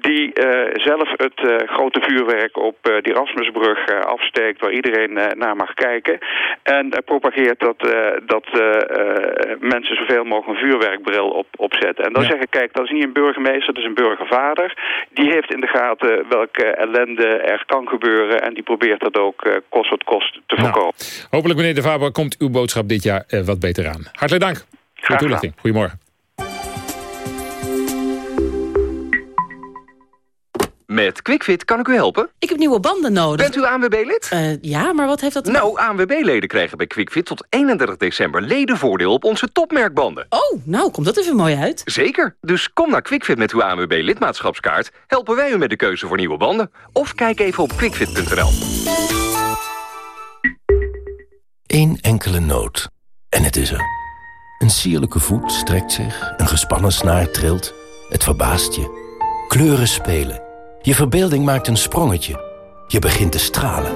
Die zelf het grote vuurwerk op die Rasmusbrug afsteekt waar iedereen naar mag kijken. En propageert dat, dat mensen zoveel mogelijk een vuurwerkbril op, opzetten. En dan zeggen, kijk, dat is niet een burgemeester, dat is een burgervader. Die heeft in de gaten welke ellende er kan gebeuren. En die probeert dat ook kost wat kost te nou, voorkomen. hopelijk, meneer De Faber, komt uw boodschap dit jaar wat beter aan. Hartelijk dank voor de toelichting. Goedemorgen. Met QuickFit kan ik u helpen? Ik heb nieuwe banden nodig. Bent u ANWB-lid? Uh, ja, maar wat heeft dat... Nou, ANWB-leden krijgen bij QuickFit tot 31 december ledenvoordeel op onze topmerkbanden. Oh, nou, komt dat even mooi uit. Zeker. Dus kom naar QuickFit met uw ANWB-lidmaatschapskaart. Helpen wij u met de keuze voor nieuwe banden. Of kijk even op quickfit.nl. Eén enkele noot. En het is er. Een sierlijke voet strekt zich, een gespannen snaar trilt. Het verbaast je. Kleuren spelen. Je verbeelding maakt een sprongetje. Je begint te stralen.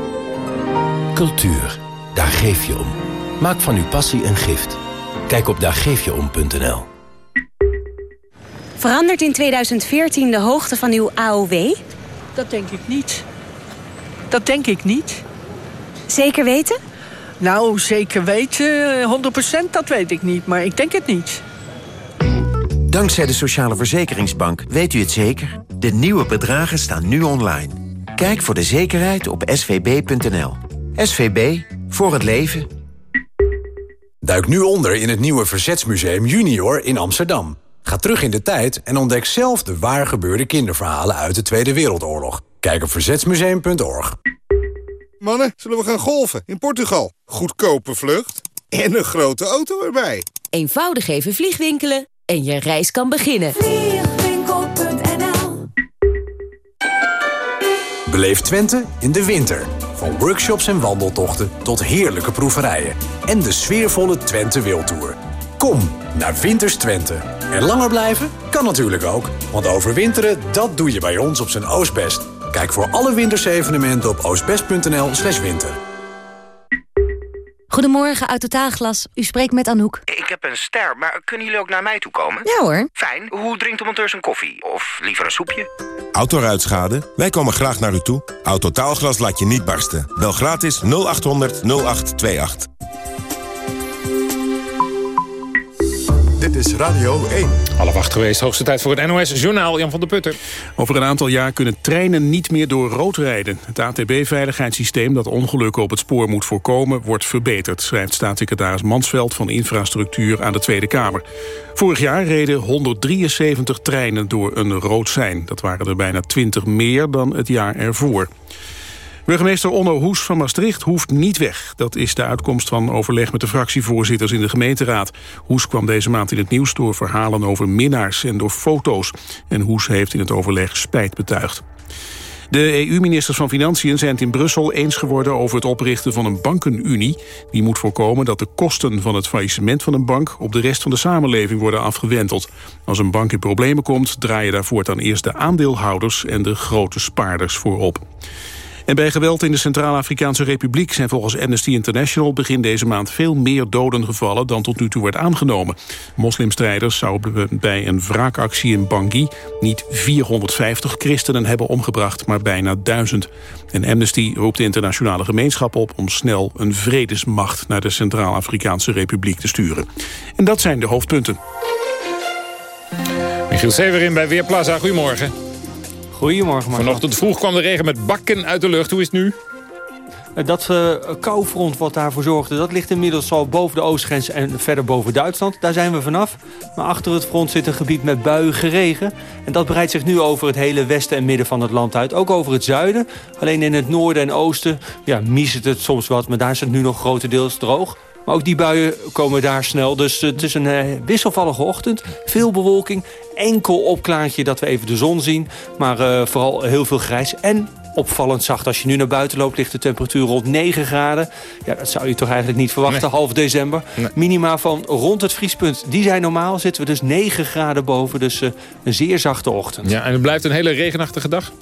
Cultuur, daar geef je om. Maak van uw passie een gift. Kijk op daargeefjeom.nl Verandert in 2014 de hoogte van uw AOW? Dat denk ik niet. Dat denk ik niet. Zeker weten? Nou, zeker weten, 100% dat weet ik niet, maar ik denk het niet. Dankzij de Sociale Verzekeringsbank weet u het zeker. De nieuwe bedragen staan nu online. Kijk voor de zekerheid op svb.nl. SVB, voor het leven. Duik nu onder in het nieuwe Verzetsmuseum Junior in Amsterdam. Ga terug in de tijd en ontdek zelf de waar gebeurde kinderverhalen uit de Tweede Wereldoorlog. Kijk op verzetsmuseum.org. Mannen, zullen we gaan golven in Portugal? Goedkope vlucht en een grote auto erbij. Eenvoudig even vliegwinkelen en je reis kan beginnen. Beleef Twente in de winter. Van workshops en wandeltochten tot heerlijke proeverijen. En de sfeervolle Twente Wildtour. Kom naar Winters Twente. En langer blijven? Kan natuurlijk ook. Want overwinteren, dat doe je bij ons op zijn Oostbest. Kijk voor alle wintersevenementen op oostbest.nl slash winter. Goedemorgen, uit Totaalglas. U spreekt met Anouk. Ik heb een ster, maar kunnen jullie ook naar mij toe komen? Ja hoor. Fijn. Hoe drinkt de monteur zijn koffie? Of liever een soepje? Autoruitschade? Wij komen graag naar u toe. Autotaalglas laat je niet barsten. Bel gratis 0800 0828. Is Radio 1. Half acht geweest, hoogste tijd voor het NOS-journaal Jan van der Putten. Over een aantal jaar kunnen treinen niet meer door rood rijden. Het ATB-veiligheidssysteem dat ongelukken op het spoor moet voorkomen... wordt verbeterd, schrijft staatssecretaris Mansveld van Infrastructuur aan de Tweede Kamer. Vorig jaar reden 173 treinen door een rood sein. Dat waren er bijna 20 meer dan het jaar ervoor. Burgemeester Onno Hoes van Maastricht hoeft niet weg. Dat is de uitkomst van overleg met de fractievoorzitters in de gemeenteraad. Hoes kwam deze maand in het nieuws door verhalen over minnaars en door foto's. En Hoes heeft in het overleg spijt betuigd. De EU-ministers van Financiën zijn het in Brussel eens geworden over het oprichten van een bankenunie. Die moet voorkomen dat de kosten van het faillissement van een bank op de rest van de samenleving worden afgewenteld. Als een bank in problemen komt, draaien daarvoor dan eerst de aandeelhouders en de grote spaarders voorop. En bij geweld in de Centraal-Afrikaanse Republiek zijn volgens Amnesty International begin deze maand veel meer doden gevallen dan tot nu toe werd aangenomen. Moslimstrijders zouden bij een wraakactie in Bangui niet 450 christenen hebben omgebracht, maar bijna duizend. En Amnesty roept de internationale gemeenschap op om snel een vredesmacht naar de Centraal-Afrikaanse Republiek te sturen. En dat zijn de hoofdpunten. Michiel Severin bij Weerplaza, goedemorgen. Goedemorgen, Mark. Vanochtend vroeg kwam de regen met bakken uit de lucht. Hoe is het nu? Dat uh, koufront wat daarvoor zorgde, dat ligt inmiddels al boven de oostgrens en verder boven Duitsland. Daar zijn we vanaf. Maar achter het front zit een gebied met buiige regen. En dat breidt zich nu over het hele westen en midden van het land uit. Ook over het zuiden. Alleen in het noorden en oosten ja, miest het soms wat, maar daar is het nu nog grotendeels droog. Maar ook die buien komen daar snel. Dus het is een uh, wisselvallige ochtend. Veel bewolking. Enkel opklaartje dat we even de zon zien. Maar uh, vooral heel veel grijs. En opvallend zacht. Als je nu naar buiten loopt, ligt de temperatuur rond 9 graden. Ja, dat zou je toch eigenlijk niet verwachten, half december. Minima van rond het vriespunt, die zijn normaal. Zitten we dus 9 graden boven, dus uh, een zeer zachte ochtend. Ja, en het blijft een hele regenachtige dag?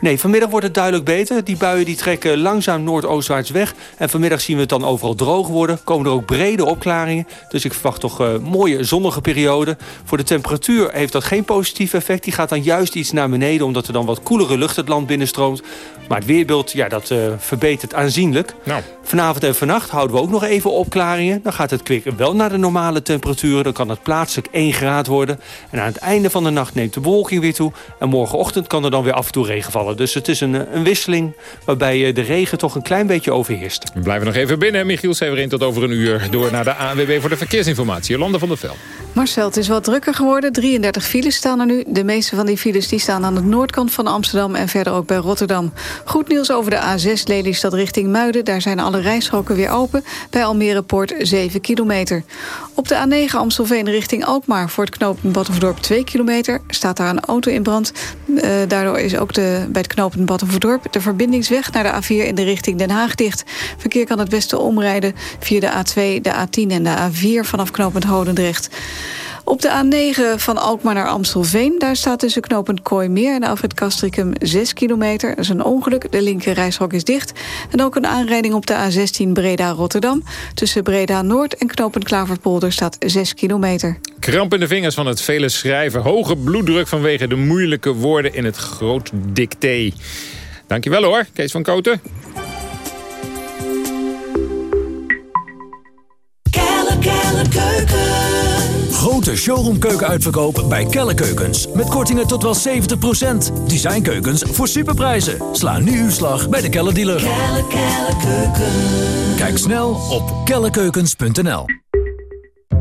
Nee, vanmiddag wordt het duidelijk beter. Die buien die trekken langzaam noordoostwaarts weg. En vanmiddag zien we het dan overal droog worden. Komen er ook brede opklaringen. Dus ik verwacht toch uh, mooie zonnige perioden. Voor de temperatuur heeft dat geen positief effect. Die gaat dan juist iets naar beneden... omdat er dan wat koelere lucht het land binnenstroomt. Maar het weerbeeld, ja, dat uh, verbetert aanzienlijk. Nou. Vanavond en vannacht houden we ook nog even opklaringen. Dan gaat het kwik wel naar de normale temperaturen. Dan kan het plaatselijk 1 graad worden. En aan het einde van de nacht neemt de bewolking weer toe. En morgenochtend kan er dan weer af en toe regen vallen. Dus het is een, een wisseling waarbij de regen toch een klein beetje overheerst. We blijven nog even binnen. Michiel Severin tot over een uur. Door naar de ANWB voor de verkeersinformatie. Jolanda van der Vel. Marcel, het is wat drukker geworden. 33 files staan er nu. De meeste van die files die staan aan de noordkant van Amsterdam... en verder ook bij Rotterdam. Goed nieuws over de A6 Lelystad richting Muiden. Daar zijn alle rijstroken weer open. Bij Almere Poort 7 kilometer. Op de A9 Amstelveen richting Alkmaar... voor het knooppunt Battenverdorp 2 kilometer... staat daar een auto in brand. Uh, daardoor is ook de, bij het knooppunt Battenverdorp... de verbindingsweg naar de A4 in de richting Den Haag dicht. Verkeer kan het beste omrijden via de A2, de A10 en de A4... vanaf knooppunt Hodendrecht. Op de A9 van Alkmaar naar Amstelveen... daar staat tussen knooppunt Kooimeer en Alfred Kastrikum 6 kilometer. Dat is een ongeluk, de linker reishok is dicht. En ook een aanrijding op de A16 Breda-Rotterdam. Tussen Breda-Noord en knooppunt Klaverpolder staat 6 kilometer. Kramp in de vingers van het vele schrijven. Hoge bloeddruk vanwege de moeilijke woorden in het groot dicté. Dankjewel hoor, Kees van Koten. Grote showroomkeuken bij Kelle Keukens. Met kortingen tot wel 70%. Designkeukens voor superprijzen. Sla nu uw slag bij de Kelle dealer. Kelle. Kijk snel op kellekeukens.nl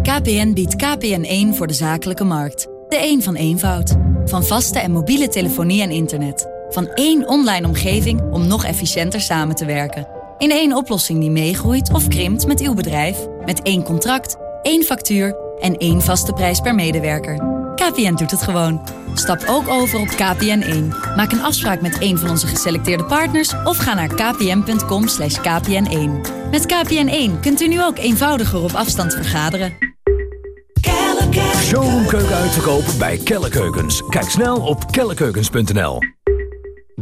KPN biedt KPN1 voor de zakelijke markt. De een van eenvoud. Van vaste en mobiele telefonie en internet. Van één online omgeving om nog efficiënter samen te werken. In één oplossing die meegroeit of krimpt met uw bedrijf. Met één contract, één factuur en één vaste prijs per medewerker. KPN doet het gewoon. Stap ook over op KPN1. Maak een afspraak met een van onze geselecteerde partners... of ga naar kpn.com kpn1. Met KPN1 kunt u nu ook eenvoudiger op afstand vergaderen. Showroomkeuken uitverkopen bij Kelle Keukens. Kijk snel op kellekeukens.nl.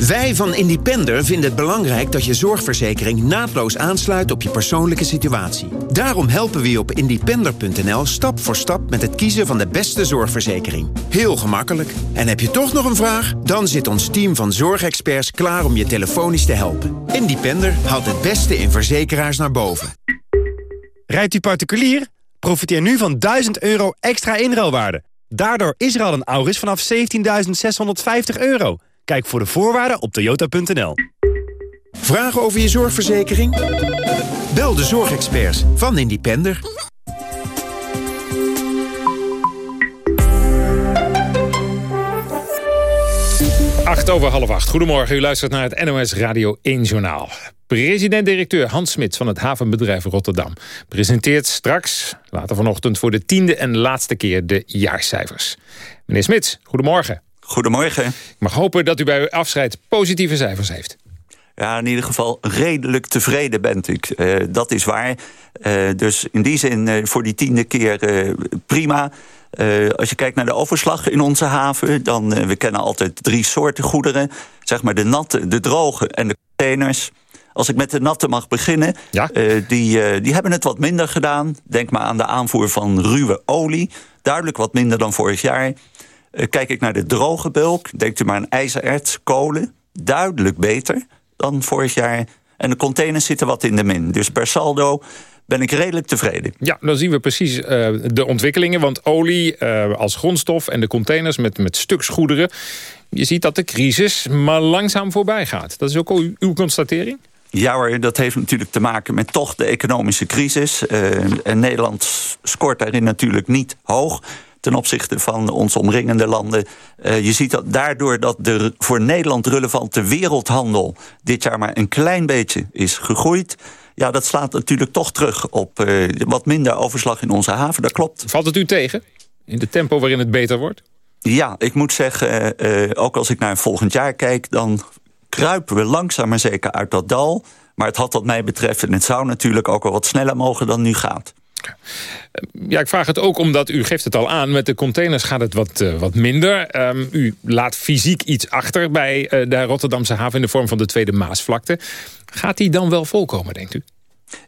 Wij van Independer vinden het belangrijk dat je zorgverzekering naadloos aansluit op je persoonlijke situatie. Daarom helpen we je op independer.nl stap voor stap met het kiezen van de beste zorgverzekering. Heel gemakkelijk. En heb je toch nog een vraag? Dan zit ons team van zorgexperts klaar om je telefonisch te helpen. Independer haalt het beste in verzekeraars naar boven. Rijdt u particulier? Profiteer nu van 1000 euro extra inruilwaarde. Daardoor is er al een Auris vanaf 17.650 euro. Kijk voor de voorwaarden op toyota.nl. Vragen over je zorgverzekering? Bel de zorgexperts van Independer. Acht over half acht. Goedemorgen, u luistert naar het NOS Radio 1 Journaal. President-directeur Hans Smits van het havenbedrijf Rotterdam... presenteert straks, later vanochtend voor de tiende en laatste keer... de jaarcijfers. Meneer Smits, goedemorgen. Goedemorgen. Ik mag hopen dat u bij uw afscheid positieve cijfers heeft. Ja, in ieder geval redelijk tevreden bent ik. Uh, dat is waar. Uh, dus in die zin uh, voor die tiende keer prima. als je kijkt naar de overslag in onze haven... dan we kennen altijd drie soorten goederen. Zeg maar de natte, de droge en de containers. Als ik met de natte mag beginnen... Ja? die, die hebben het wat minder gedaan. Denk maar aan de aanvoer van ruwe olie. Duidelijk wat minder dan vorig jaar. Kijk ik naar de droge bulk, denkt u maar aan ijzererts, kolen. Duidelijk beter dan vorig jaar. En de containers zitten wat in de min. Dus per saldo ben ik redelijk tevreden. Ja, dan zien we precies uh, de ontwikkelingen. Want olie uh, als grondstof en de containers met, met stuksgoederen... je ziet dat de crisis maar langzaam voorbij gaat. Dat is ook uw, uw constatering? Ja hoor, dat heeft natuurlijk te maken met toch de economische crisis. Uh, en Nederland scoort daarin natuurlijk niet hoog ten opzichte van onze omringende landen. Uh, je ziet dat daardoor dat de voor Nederland relevante wereldhandel... dit jaar maar een klein beetje is gegroeid. Ja, dat slaat natuurlijk toch terug op uh, wat minder overslag in onze haven. Dat klopt. Valt het u tegen? In de tempo waarin het beter wordt? Ja, ik moet zeggen, uh, ook als ik naar volgend jaar kijk... dan kruipen we langzaam maar zeker uit dat dal. Maar het had wat mij betreft, en het zou natuurlijk ook al wat sneller mogen dan nu gaat. Ja, ik vraag het ook omdat, u geeft het al aan... met de containers gaat het wat, uh, wat minder. Um, u laat fysiek iets achter bij uh, de Rotterdamse haven... in de vorm van de Tweede Maasvlakte. Gaat die dan wel volkomen, denkt u?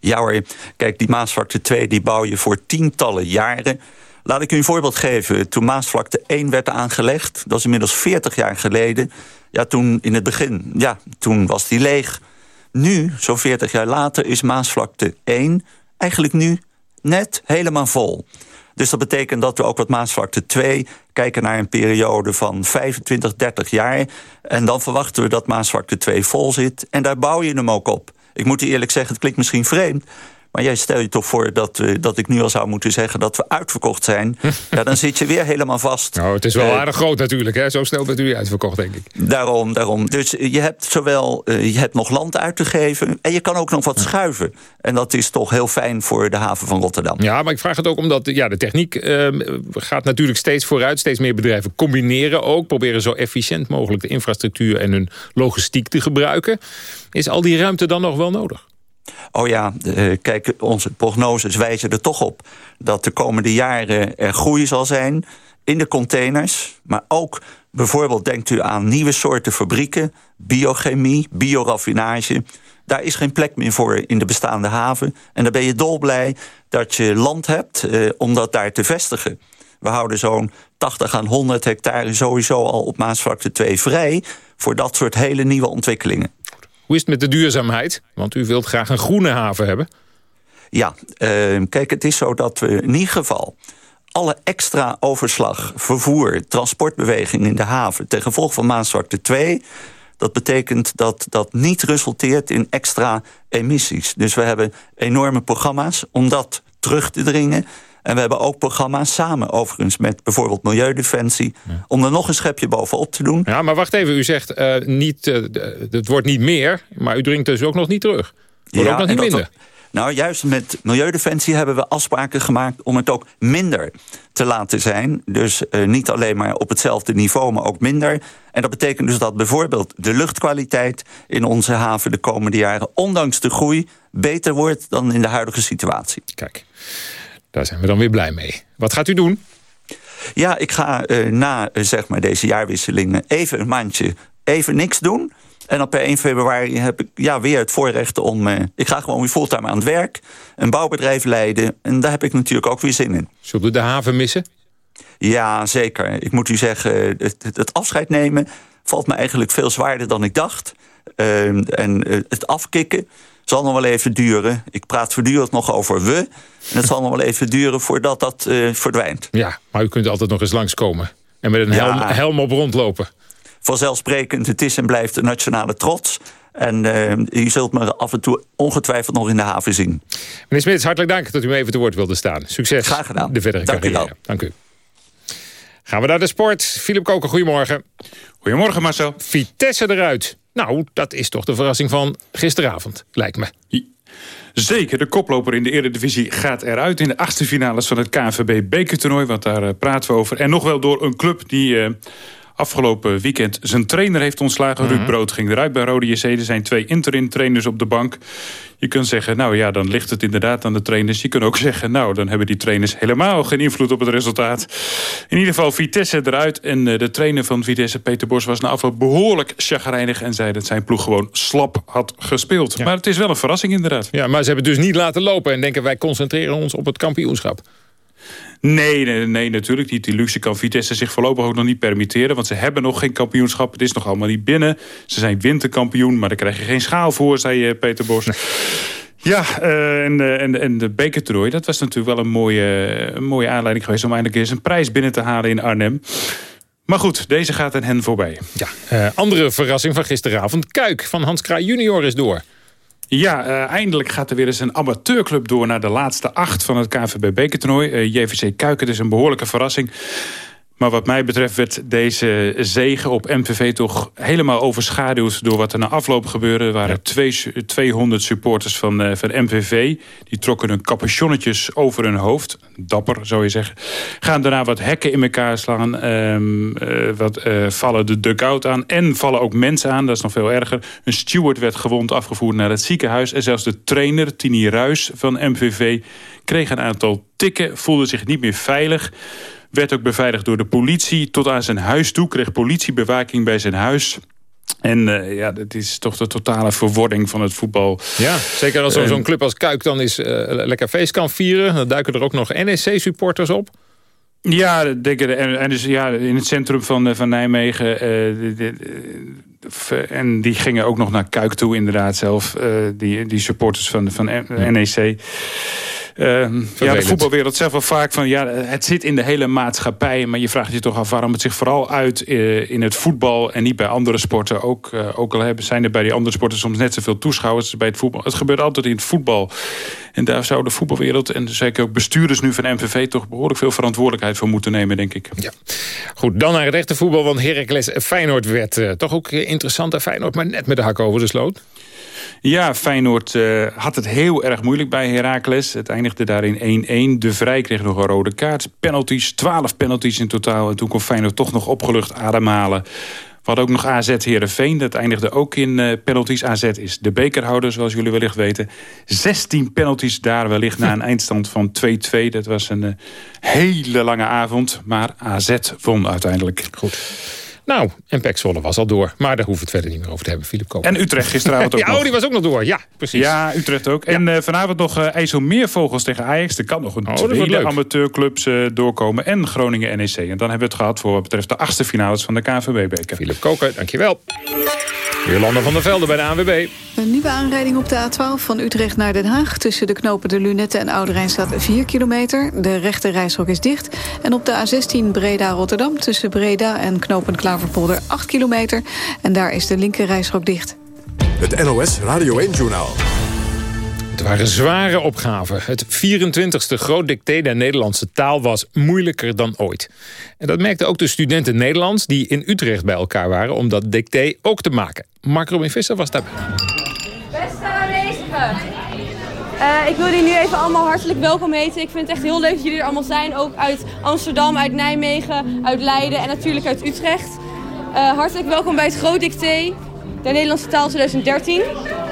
Ja hoor, kijk, die Maasvlakte 2 die bouw je voor tientallen jaren... Laat ik u een voorbeeld geven. Toen Maasvlakte 1 werd aangelegd, dat is inmiddels 40 jaar geleden... ja, toen in het begin, ja, toen was die leeg. Nu, zo'n 40 jaar later, is Maasvlakte 1 eigenlijk nu net helemaal vol. Dus dat betekent dat we ook wat Maasvlakte 2 kijken naar een periode van 25, 30 jaar. En dan verwachten we dat Maasvlakte 2 vol zit. En daar bouw je hem ook op. Ik moet eerlijk zeggen, het klinkt misschien vreemd... Maar jij stel je toch voor dat, uh, dat ik nu al zou moeten zeggen... dat we uitverkocht zijn. ja, dan zit je weer helemaal vast. Nou, het is wel uh, aardig groot natuurlijk. Hè? Zo snel bent u uitverkocht, denk ik. Daarom, daarom. Dus je hebt zowel je hebt nog land uit te geven... en je kan ook nog wat schuiven. En dat is toch heel fijn voor de haven van Rotterdam. Ja, maar ik vraag het ook omdat ja, de techniek ehm, gaat natuurlijk steeds vooruit. Steeds meer bedrijven combineren ook. Proberen zo efficiënt mogelijk de infrastructuur en hun logistiek te gebruiken. Is al die ruimte dan nog wel nodig? Oh ja, uh, kijk, onze prognoses wijzen er toch op... dat de komende jaren er groei zal zijn in de containers... maar ook bijvoorbeeld denkt u aan nieuwe soorten fabrieken... biochemie, bioraffinage... Daar is geen plek meer voor in de bestaande haven. En dan ben je dolblij dat je land hebt uh, om dat daar te vestigen. We houden zo'n 80 aan 100 hectare sowieso al op Maasvlakte 2 vrij... voor dat soort hele nieuwe ontwikkelingen. Hoe is het met de duurzaamheid? Want u wilt graag een groene haven hebben. Ja, uh, kijk, het is zo dat we in ieder geval... alle extra overslag, vervoer, transportbeweging in de haven... ten gevolge van Maasvlakte 2... dat betekent dat dat niet resulteert in extra emissies. Dus we hebben enorme programma's om dat terug te dringen... En we hebben ook programma's samen overigens met bijvoorbeeld Milieudefensie... Ja. om er nog een schepje bovenop te doen. Ja, maar wacht even, u zegt uh, niet, uh, het wordt niet meer... maar u dringt dus ook nog niet terug. Het wordt ja, ook nog niet minder. Nou, juist met Milieudefensie hebben we afspraken gemaakt... om het ook minder te laten zijn. Dus uh, niet alleen maar op hetzelfde niveau, maar ook minder. En dat betekent dus dat bijvoorbeeld de luchtkwaliteit... in onze haven de komende jaren, ondanks de groei... beter wordt dan in de huidige situatie. Kijk. Daar zijn we dan weer blij mee. Wat gaat u doen? Ja, ik ga uh, na uh, zeg maar deze jaarwisseling even een maandje even niks doen. En dan per 1 februari heb ik ja, weer het voorrecht om... Uh, ik ga gewoon weer fulltime aan het werk. Een bouwbedrijf leiden. En daar heb ik natuurlijk ook weer zin in. Zult u de haven missen? Ja, zeker. Ik moet u zeggen, het, het afscheid nemen... valt me eigenlijk veel zwaarder dan ik dacht. en het afkicken zal nog wel even duren. Ik praat voortdurend nog over we. En het zal nog wel even duren voordat dat uh, verdwijnt. Ja, maar u kunt altijd nog eens langskomen. En met een helm, ja, helm op rondlopen. Vanzelfsprekend, het is en blijft een nationale trots. En uh, u zult me af en toe ongetwijfeld nog in de haven zien. Meneer Smits, hartelijk dank dat u me even te woord wilde staan. Succes. Graag gedaan. De verdere dank carrière. U dank u. Gaan we naar de sport. Filip Koker, goedemorgen. Goedemorgen Marcel. Vitesse eruit. Nou, dat is toch de verrassing van gisteravond, lijkt me. Zeker, de koploper in de Eredivisie gaat eruit... in de achtste finales van het KNVB bekertoernooi, want daar uh, praten we over. En nog wel door een club die uh, afgelopen weekend zijn trainer heeft ontslagen. Mm -hmm. Ruud Brood ging eruit bij Rode JC. Er zijn twee interim trainers op de bank. Je kunt zeggen, nou ja, dan ligt het inderdaad aan de trainers. Je kunt ook zeggen, nou, dan hebben die trainers helemaal geen invloed op het resultaat. In ieder geval Vitesse eruit. En uh, de trainer van Vitesse, Peter Bos, was na afloop behoorlijk chagrijnig... en zei dat zijn ploeg gewoon slap had gespeeld. Ja. Maar het is wel een verrassing inderdaad. Ja, maar ze hebben het dus niet laten lopen... en denken wij concentreren ons op het kampioenschap. Nee, nee, nee, natuurlijk niet. Die luxe kan Vitesse zich voorlopig ook nog niet permitteren. Want ze hebben nog geen kampioenschap. Het is nog allemaal niet binnen. Ze zijn winterkampioen, maar daar krijg je geen schaal voor, zei uh, Peter Bos. Ja, uh, en, uh, en, en de bekertoernooi, dat was natuurlijk wel een mooie, een mooie aanleiding geweest... om eindelijk eens een prijs binnen te halen in Arnhem. Maar goed, deze gaat aan hen voorbij. Ja, andere verrassing van gisteravond. Kuik van Hans Kraai junior is door. Ja, uh, eindelijk gaat er weer eens een amateurclub door... naar de laatste acht van het KVB bekertoernooi. Uh, JVC Kuiken, is een behoorlijke verrassing. Maar wat mij betreft werd deze zegen op MVV toch helemaal overschaduwd... door wat er na afloop gebeurde. Er waren twee, 200 supporters van, uh, van MVV. Die trokken hun capuchonnetjes over hun hoofd. Dapper, zou je zeggen. Gaan daarna wat hekken in elkaar slaan. Um, uh, wat, uh, vallen de dugout aan. En vallen ook mensen aan, dat is nog veel erger. Een steward werd gewond afgevoerd naar het ziekenhuis. En zelfs de trainer, Tini Ruis van MVV... kreeg een aantal tikken, voelde zich niet meer veilig... Werd ook beveiligd door de politie. Tot aan zijn huis toe kreeg politiebewaking bij zijn huis. En uh, ja, het is toch de totale verwording van het voetbal. Ja, zeker als zo'n uh, club als Kuik dan is uh, lekker feest kan vieren. Dan duiken er ook nog NEC-supporters op. Ja, denk ik, en, en dus, ja, in het centrum van, van Nijmegen. De, de, de, en die gingen ook nog naar Kuik toe inderdaad zelf. die, die supporters van, van NEC. Uh, ja, de voetbalwereld zegt wel vaak van ja, het zit in de hele maatschappij. Maar je vraagt je toch af waarom het zich vooral uit uh, in het voetbal en niet bij andere sporten. Ook, uh, ook al hebben, zijn er bij die andere sporten soms net zoveel toeschouwers als bij het voetbal. Het gebeurt altijd in het voetbal. En daar zou de voetbalwereld en zeker ook bestuurders nu van MVV toch behoorlijk veel verantwoordelijkheid voor moeten nemen, denk ik. Ja. Goed, dan naar het echte voetbal, want Heracles Feyenoord werd uh, toch ook interessant. En Feyenoord, maar net met de hak over de sloot. Ja, Feyenoord uh, had het heel erg moeilijk bij Heracles. Het eindigde daar in 1-1. De Vrij kreeg nog een rode kaart. Penalties, 12 penalties in totaal. En toen kon Feyenoord toch nog opgelucht ademhalen. We hadden ook nog AZ Heerenveen. Dat eindigde ook in uh, penalties. AZ is de bekerhouder, zoals jullie wellicht weten. 16 penalties daar wellicht na een eindstand van 2-2. Dat was een uh, hele lange avond. Maar AZ won uiteindelijk. Goed. Nou, en Pek Zwolle was al door. Maar daar hoeven we het verder niet meer over te hebben. Philip Koop. En Utrecht gisteravond ook ja, nog. Oh, die was ook nog door. Ja, precies. Ja, Utrecht ook. Ja. En uh, vanavond nog uh, IJsselmeervogels tegen Ajax. Er kan nog een oh, tweede amateurclubs uh, doorkomen. En Groningen NEC. En dan hebben we het gehad voor wat betreft de achtste finales van de KNVB-beker. Philip Koker, dankjewel. Jolanda van der Velde bij de ANWB. Een nieuwe aanrijding op de A12 van Utrecht naar Den Haag. Tussen de knopen de Lunette en Oude Rijn staat 4 kilometer. De rechte reishok is dicht. En op de A16 Breda-Rotterdam tussen Breda en knopen Klaverpolder 8 kilometer. En daar is de linker reishok dicht. Het NOS Radio 1-journaal. Het waren zware opgaven. Het 24e groot dicté der Nederlandse taal was moeilijker dan ooit. En dat merkten ook de studenten Nederlands die in Utrecht bij elkaar waren... om dat dicté ook te maken. Mark Robin Visser was daarbij. Beste aanwezigen. Uh, ik wil jullie nu even allemaal hartelijk welkom heten. Ik vind het echt heel leuk dat jullie er allemaal zijn. Ook uit Amsterdam, uit Nijmegen, uit Leiden en natuurlijk uit Utrecht. Uh, hartelijk welkom bij het groot dicté der Nederlandse taal 2013.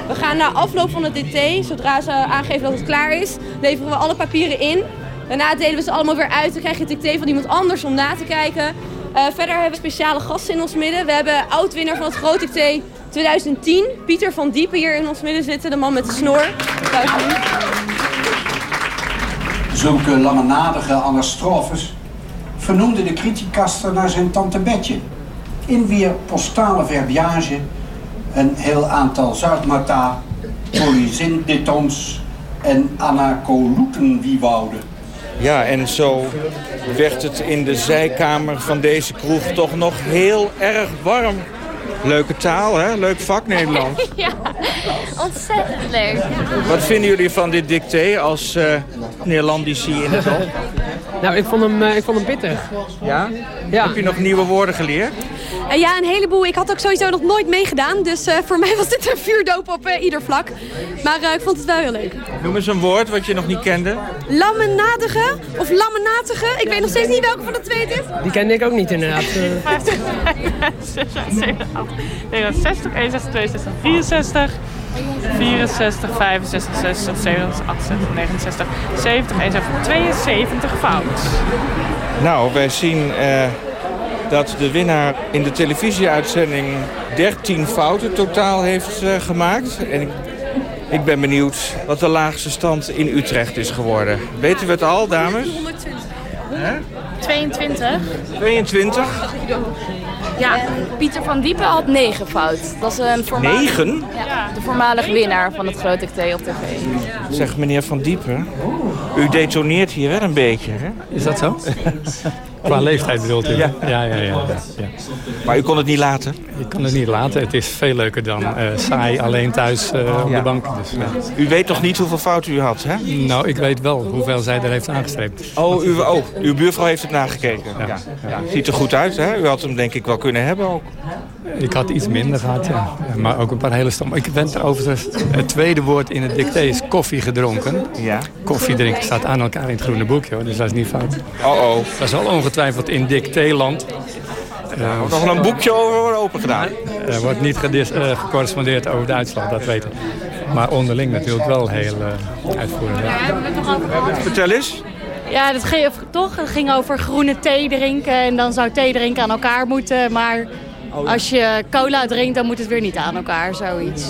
We gaan na afloop van het DT, zodra ze aangeven dat het klaar is, leveren we alle papieren in. Daarna delen we ze allemaal weer uit. Dan krijg je het dicté van iemand anders om na te kijken. Uh, verder hebben we speciale gasten in ons midden. We hebben oud-winnaar van het Groot Dicté 2010, Pieter van Diepen, hier in ons midden zitten. De man met de snor. Zulke lammenadige anastrofes vernoemde de criticaster naar zijn tante Betje. In weer postale verbiage een heel aantal Zuidmarta, Polysindetons en Anacolutenwiewouden. Ja, en zo werd het in de zijkamer van deze kroeg toch nog heel erg warm. Leuke taal, hè? Leuk vak Nederlands. ja, ontzettend leuk. Wat vinden jullie van dit dicté als uh, Neerlandici in het land? Nou, ik vond hem, uh, ik vond hem pittig. Ja? ja? Heb je nog nieuwe woorden geleerd? Uh, ja, een heleboel. Ik had ook sowieso nog nooit meegedaan. Dus uh, voor mij was dit een vuurdoop op uh, ieder vlak. Maar ik vond het wel heel leuk. Noem eens een woord wat je nog niet kende. Lammenadige of lammenatige. Ik weet nog steeds niet welke van de twee het is. Die kende ik ook niet inderdaad. 50, 57, 60, 61, 62, 64... 64, 65, 66, 67, 68, 69, 70, 71, 72 fout. Nou, wij zien uh, dat de winnaar in de televisieuitzending 13 fouten totaal heeft uh, gemaakt. En ik, ik ben benieuwd wat de laagste stand in Utrecht is geworden. Weten we het al, dames? 120. 22. 22? Ja, Pieter van Diepen had 9 fout. Dat is een voormalig, Negen? Ja, de voormalig winnaar van het Grote TT op tv. Zegt meneer Van Diepen. U detoneert hier wel een beetje, hè? Is dat zo? Qua leeftijd bedoelt u? Ja. Ja, ja, ja. ja. Maar u kon het niet laten? Ik kan het niet laten. Het is veel leuker dan eh, saai alleen thuis eh, op de bank. Dus, ja. U weet toch niet hoeveel fouten u had, hè? Nou, ik weet wel hoeveel zij er heeft aangestreept. Oh, u, oh uw buurvrouw heeft het nagekeken. Ja. Ja. Ziet er goed uit, hè? U had hem denk ik wel kunnen hebben ook. Ik had iets minder gehad, ja. Maar ook een paar hele stom. Ik ben overigens... Het tweede woord in het dicté is koffie gedronken. Ja. Koffie drinken staat aan elkaar in het groene boekje, hoor. Dus dat is niet fout. Oh, oh. Dat is al ongetwijfeld in dictéland. Uh, nog wel een boekje over worden open gedaan. Er wordt niet gedis, uh, gecorrespondeerd over de uitslag, dat weet ik. Maar onderling natuurlijk wel heel uh, uitvoerend. Ja, hebben we het nog over gehad? Vertel eens. Ja, dat ging, toch, het ging over groene thee drinken. En dan zou thee drinken aan elkaar moeten. Maar als je cola drinkt, dan moet het weer niet aan elkaar, zoiets.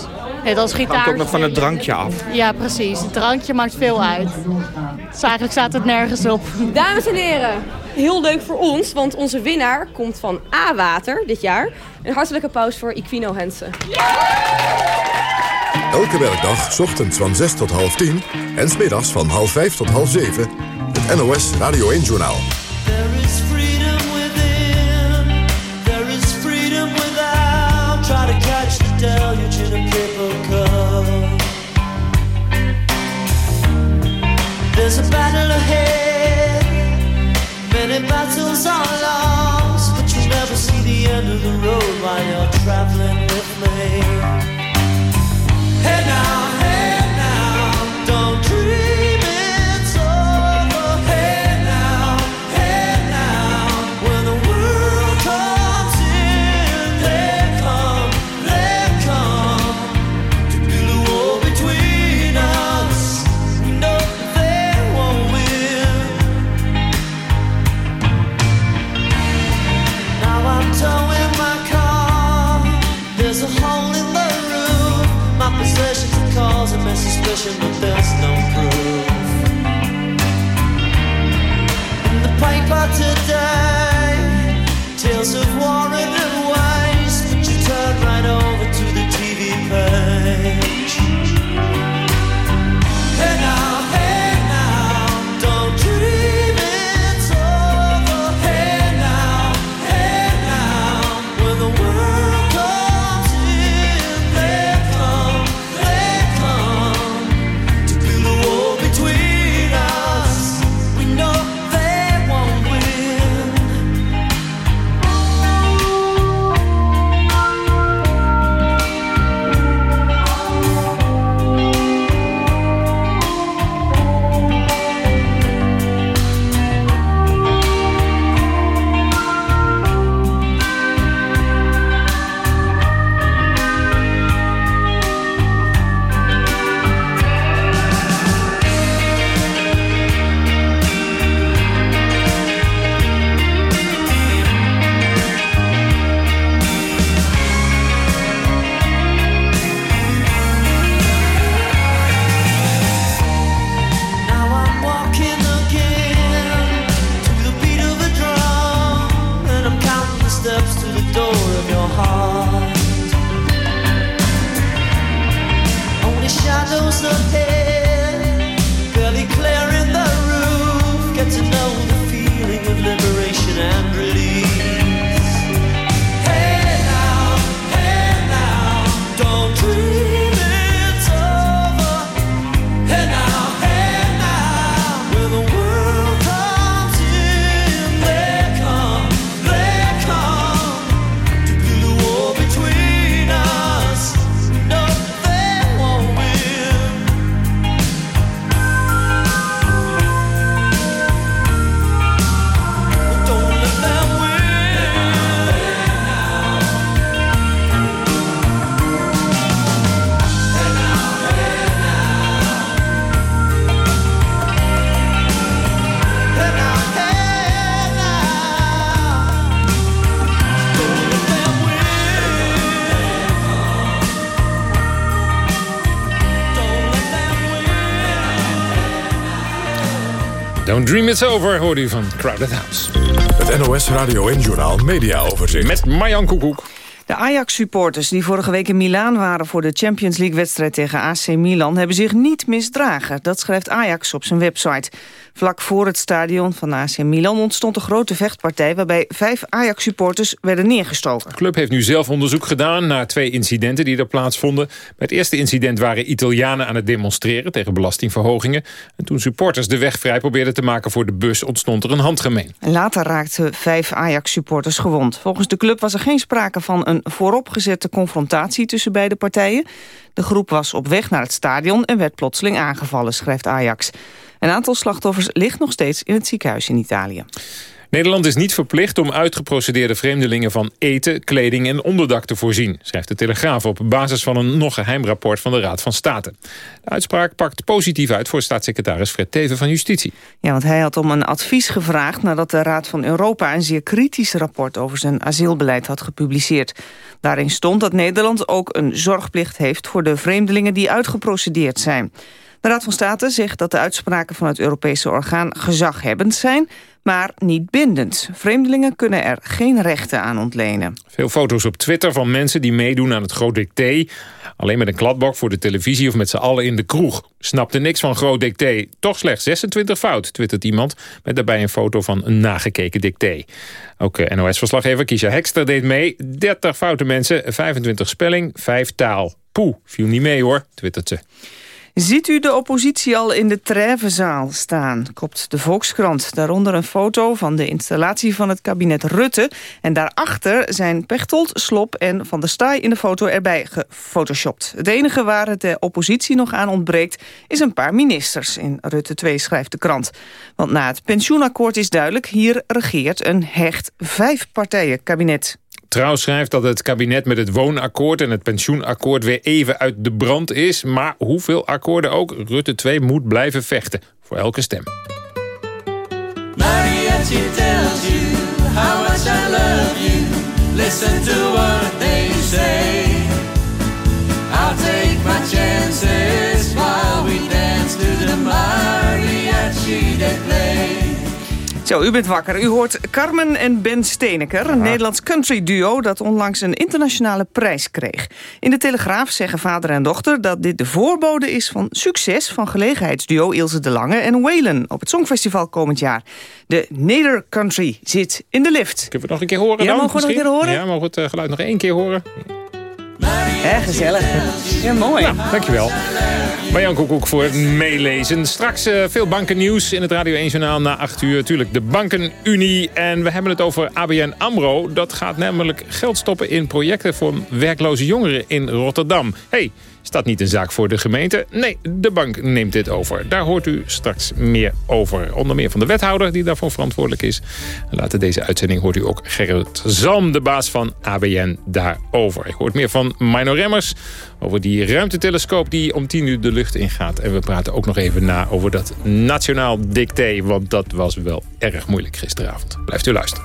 Net als gitaar. Hangt ook nog van het drankje af. Ja, precies. Het drankje maakt veel uit. Dus eigenlijk staat het nergens op. Dames en heren, heel leuk voor ons, want onze winnaar komt van A-Water dit jaar. Een hartelijke applaus voor Equino Hensen. Elke werkdag, 's ochtends van 6 tot half 10 en smiddags van half 5 tot half 7. Het NOS Radio 1-journaal. There me. It's Over hoorde u van Crowded House. Het NOS Radio en Journaal Media Overzicht. Met Marjan Koekoek. De Ajax-supporters die vorige week in Milaan waren... voor de Champions League-wedstrijd tegen AC Milan... hebben zich niet misdragen. Dat schrijft Ajax op zijn website. Vlak voor het stadion van AC Milan ontstond een grote vechtpartij... waarbij vijf Ajax-supporters werden neergestoken. De club heeft nu zelf onderzoek gedaan naar twee incidenten die er plaatsvonden. Bij het eerste incident waren Italianen aan het demonstreren tegen belastingverhogingen. En toen supporters de weg vrij probeerden te maken voor de bus... ontstond er een handgemeen. Later raakten vijf Ajax-supporters gewond. Volgens de club was er geen sprake van een vooropgezette confrontatie tussen beide partijen. De groep was op weg naar het stadion en werd plotseling aangevallen, schrijft Ajax. Een aantal slachtoffers ligt nog steeds in het ziekenhuis in Italië. Nederland is niet verplicht om uitgeprocedeerde vreemdelingen van eten, kleding en onderdak te voorzien, schrijft de Telegraaf op basis van een nog geheim rapport van de Raad van State. De uitspraak pakt positief uit voor staatssecretaris Fred Teven van Justitie. Ja, want hij had om een advies gevraagd nadat de Raad van Europa een zeer kritisch rapport over zijn asielbeleid had gepubliceerd. Daarin stond dat Nederland ook een zorgplicht heeft voor de vreemdelingen die uitgeprocedeerd zijn. De Raad van State zegt dat de uitspraken van het Europese orgaan gezaghebbend zijn, maar niet bindend. Vreemdelingen kunnen er geen rechten aan ontlenen. Veel foto's op Twitter van mensen die meedoen aan het groot dicté. Alleen met een kladbok voor de televisie of met z'n allen in de kroeg. Snapte niks van groot dicté. Toch slechts 26 fout, twittert iemand. Met daarbij een foto van een nagekeken dicté. Ook eh, NOS-verslaggever Kisha Hekster deed mee. 30 foute mensen, 25 spelling, 5 taal. Poeh, viel niet mee hoor, twittert ze. Ziet u de oppositie al in de Trèvezaal staan, kopt de Volkskrant. Daaronder een foto van de installatie van het kabinet Rutte. En daarachter zijn Pechtold, Slop en Van der Staaij in de foto erbij gefotoshopt. Het enige waar het de oppositie nog aan ontbreekt... is een paar ministers in Rutte 2, schrijft de krant. Want na het pensioenakkoord is duidelijk... hier regeert een hecht vijfpartijen kabinet. Trouw schrijft dat het kabinet met het woonakkoord en het pensioenakkoord weer even uit de brand is. Maar hoeveel akkoorden ook, Rutte 2 moet blijven vechten. Voor elke stem. You how you. Listen to Zo, u bent wakker. U hoort Carmen en Ben Steneker, een Nederlands country duo... dat onlangs een internationale prijs kreeg. In de Telegraaf zeggen vader en dochter dat dit de voorbode is... van succes van gelegenheidsduo Ilse de Lange en Waylon... op het Songfestival komend jaar. De Neder Country zit in de lift. Kunnen we het nog een keer horen Ja, dan? mogen we nog een keer horen? Ja, mogen we het eh, geluid nog één keer horen? Hè, gezellig. Ja, mooi. Nou, dankjewel. Marjan Koekoek voor het meelezen. Straks eh, veel bankennieuws in het Radio 1 Journaal na 8 uur. Tuurlijk de Bankenunie. En we hebben het over ABN AMRO. Dat gaat namelijk geld stoppen in projecten voor werkloze jongeren in Rotterdam. hey, dat niet een zaak voor de gemeente? Nee, de bank neemt dit over. Daar hoort u straks meer over. Onder meer van de wethouder die daarvoor verantwoordelijk is. Later deze uitzending hoort u ook Gerrit Zalm, de baas van ABN, daarover. Ik hoort meer van Mino Remmers over die ruimtetelescoop die om 10 uur de lucht ingaat. En we praten ook nog even na over dat nationaal dicté, want dat was wel erg moeilijk gisteravond. Blijft u luisteren.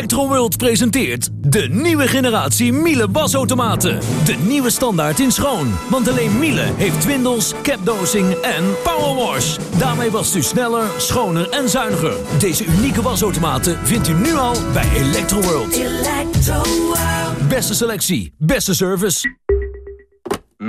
Electroworld presenteert de nieuwe generatie Miele wasautomaten. De nieuwe standaard in schoon. Want alleen Miele heeft twindels, capdosing en powerwash. Daarmee wast u sneller, schoner en zuiniger. Deze unieke wasautomaten vindt u nu al bij Electroworld. Beste selectie, beste service.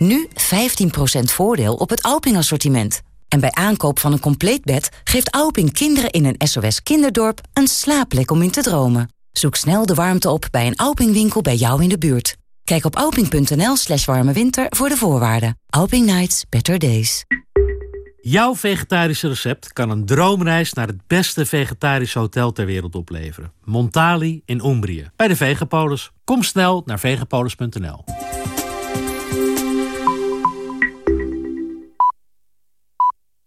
Nu 15% voordeel op het Alping-assortiment. En bij aankoop van een compleet bed geeft Alping kinderen in een SOS kinderdorp een slaapplek om in te dromen. Zoek snel de warmte op bij een Alping-winkel bij jou in de buurt. Kijk op alping.nl slash warme winter voor de voorwaarden. Alping Nights, better days. Jouw vegetarische recept kan een droomreis naar het beste vegetarische hotel ter wereld opleveren. Montali in Umbrië, bij de Vegapolis. Kom snel naar vegapolis.nl.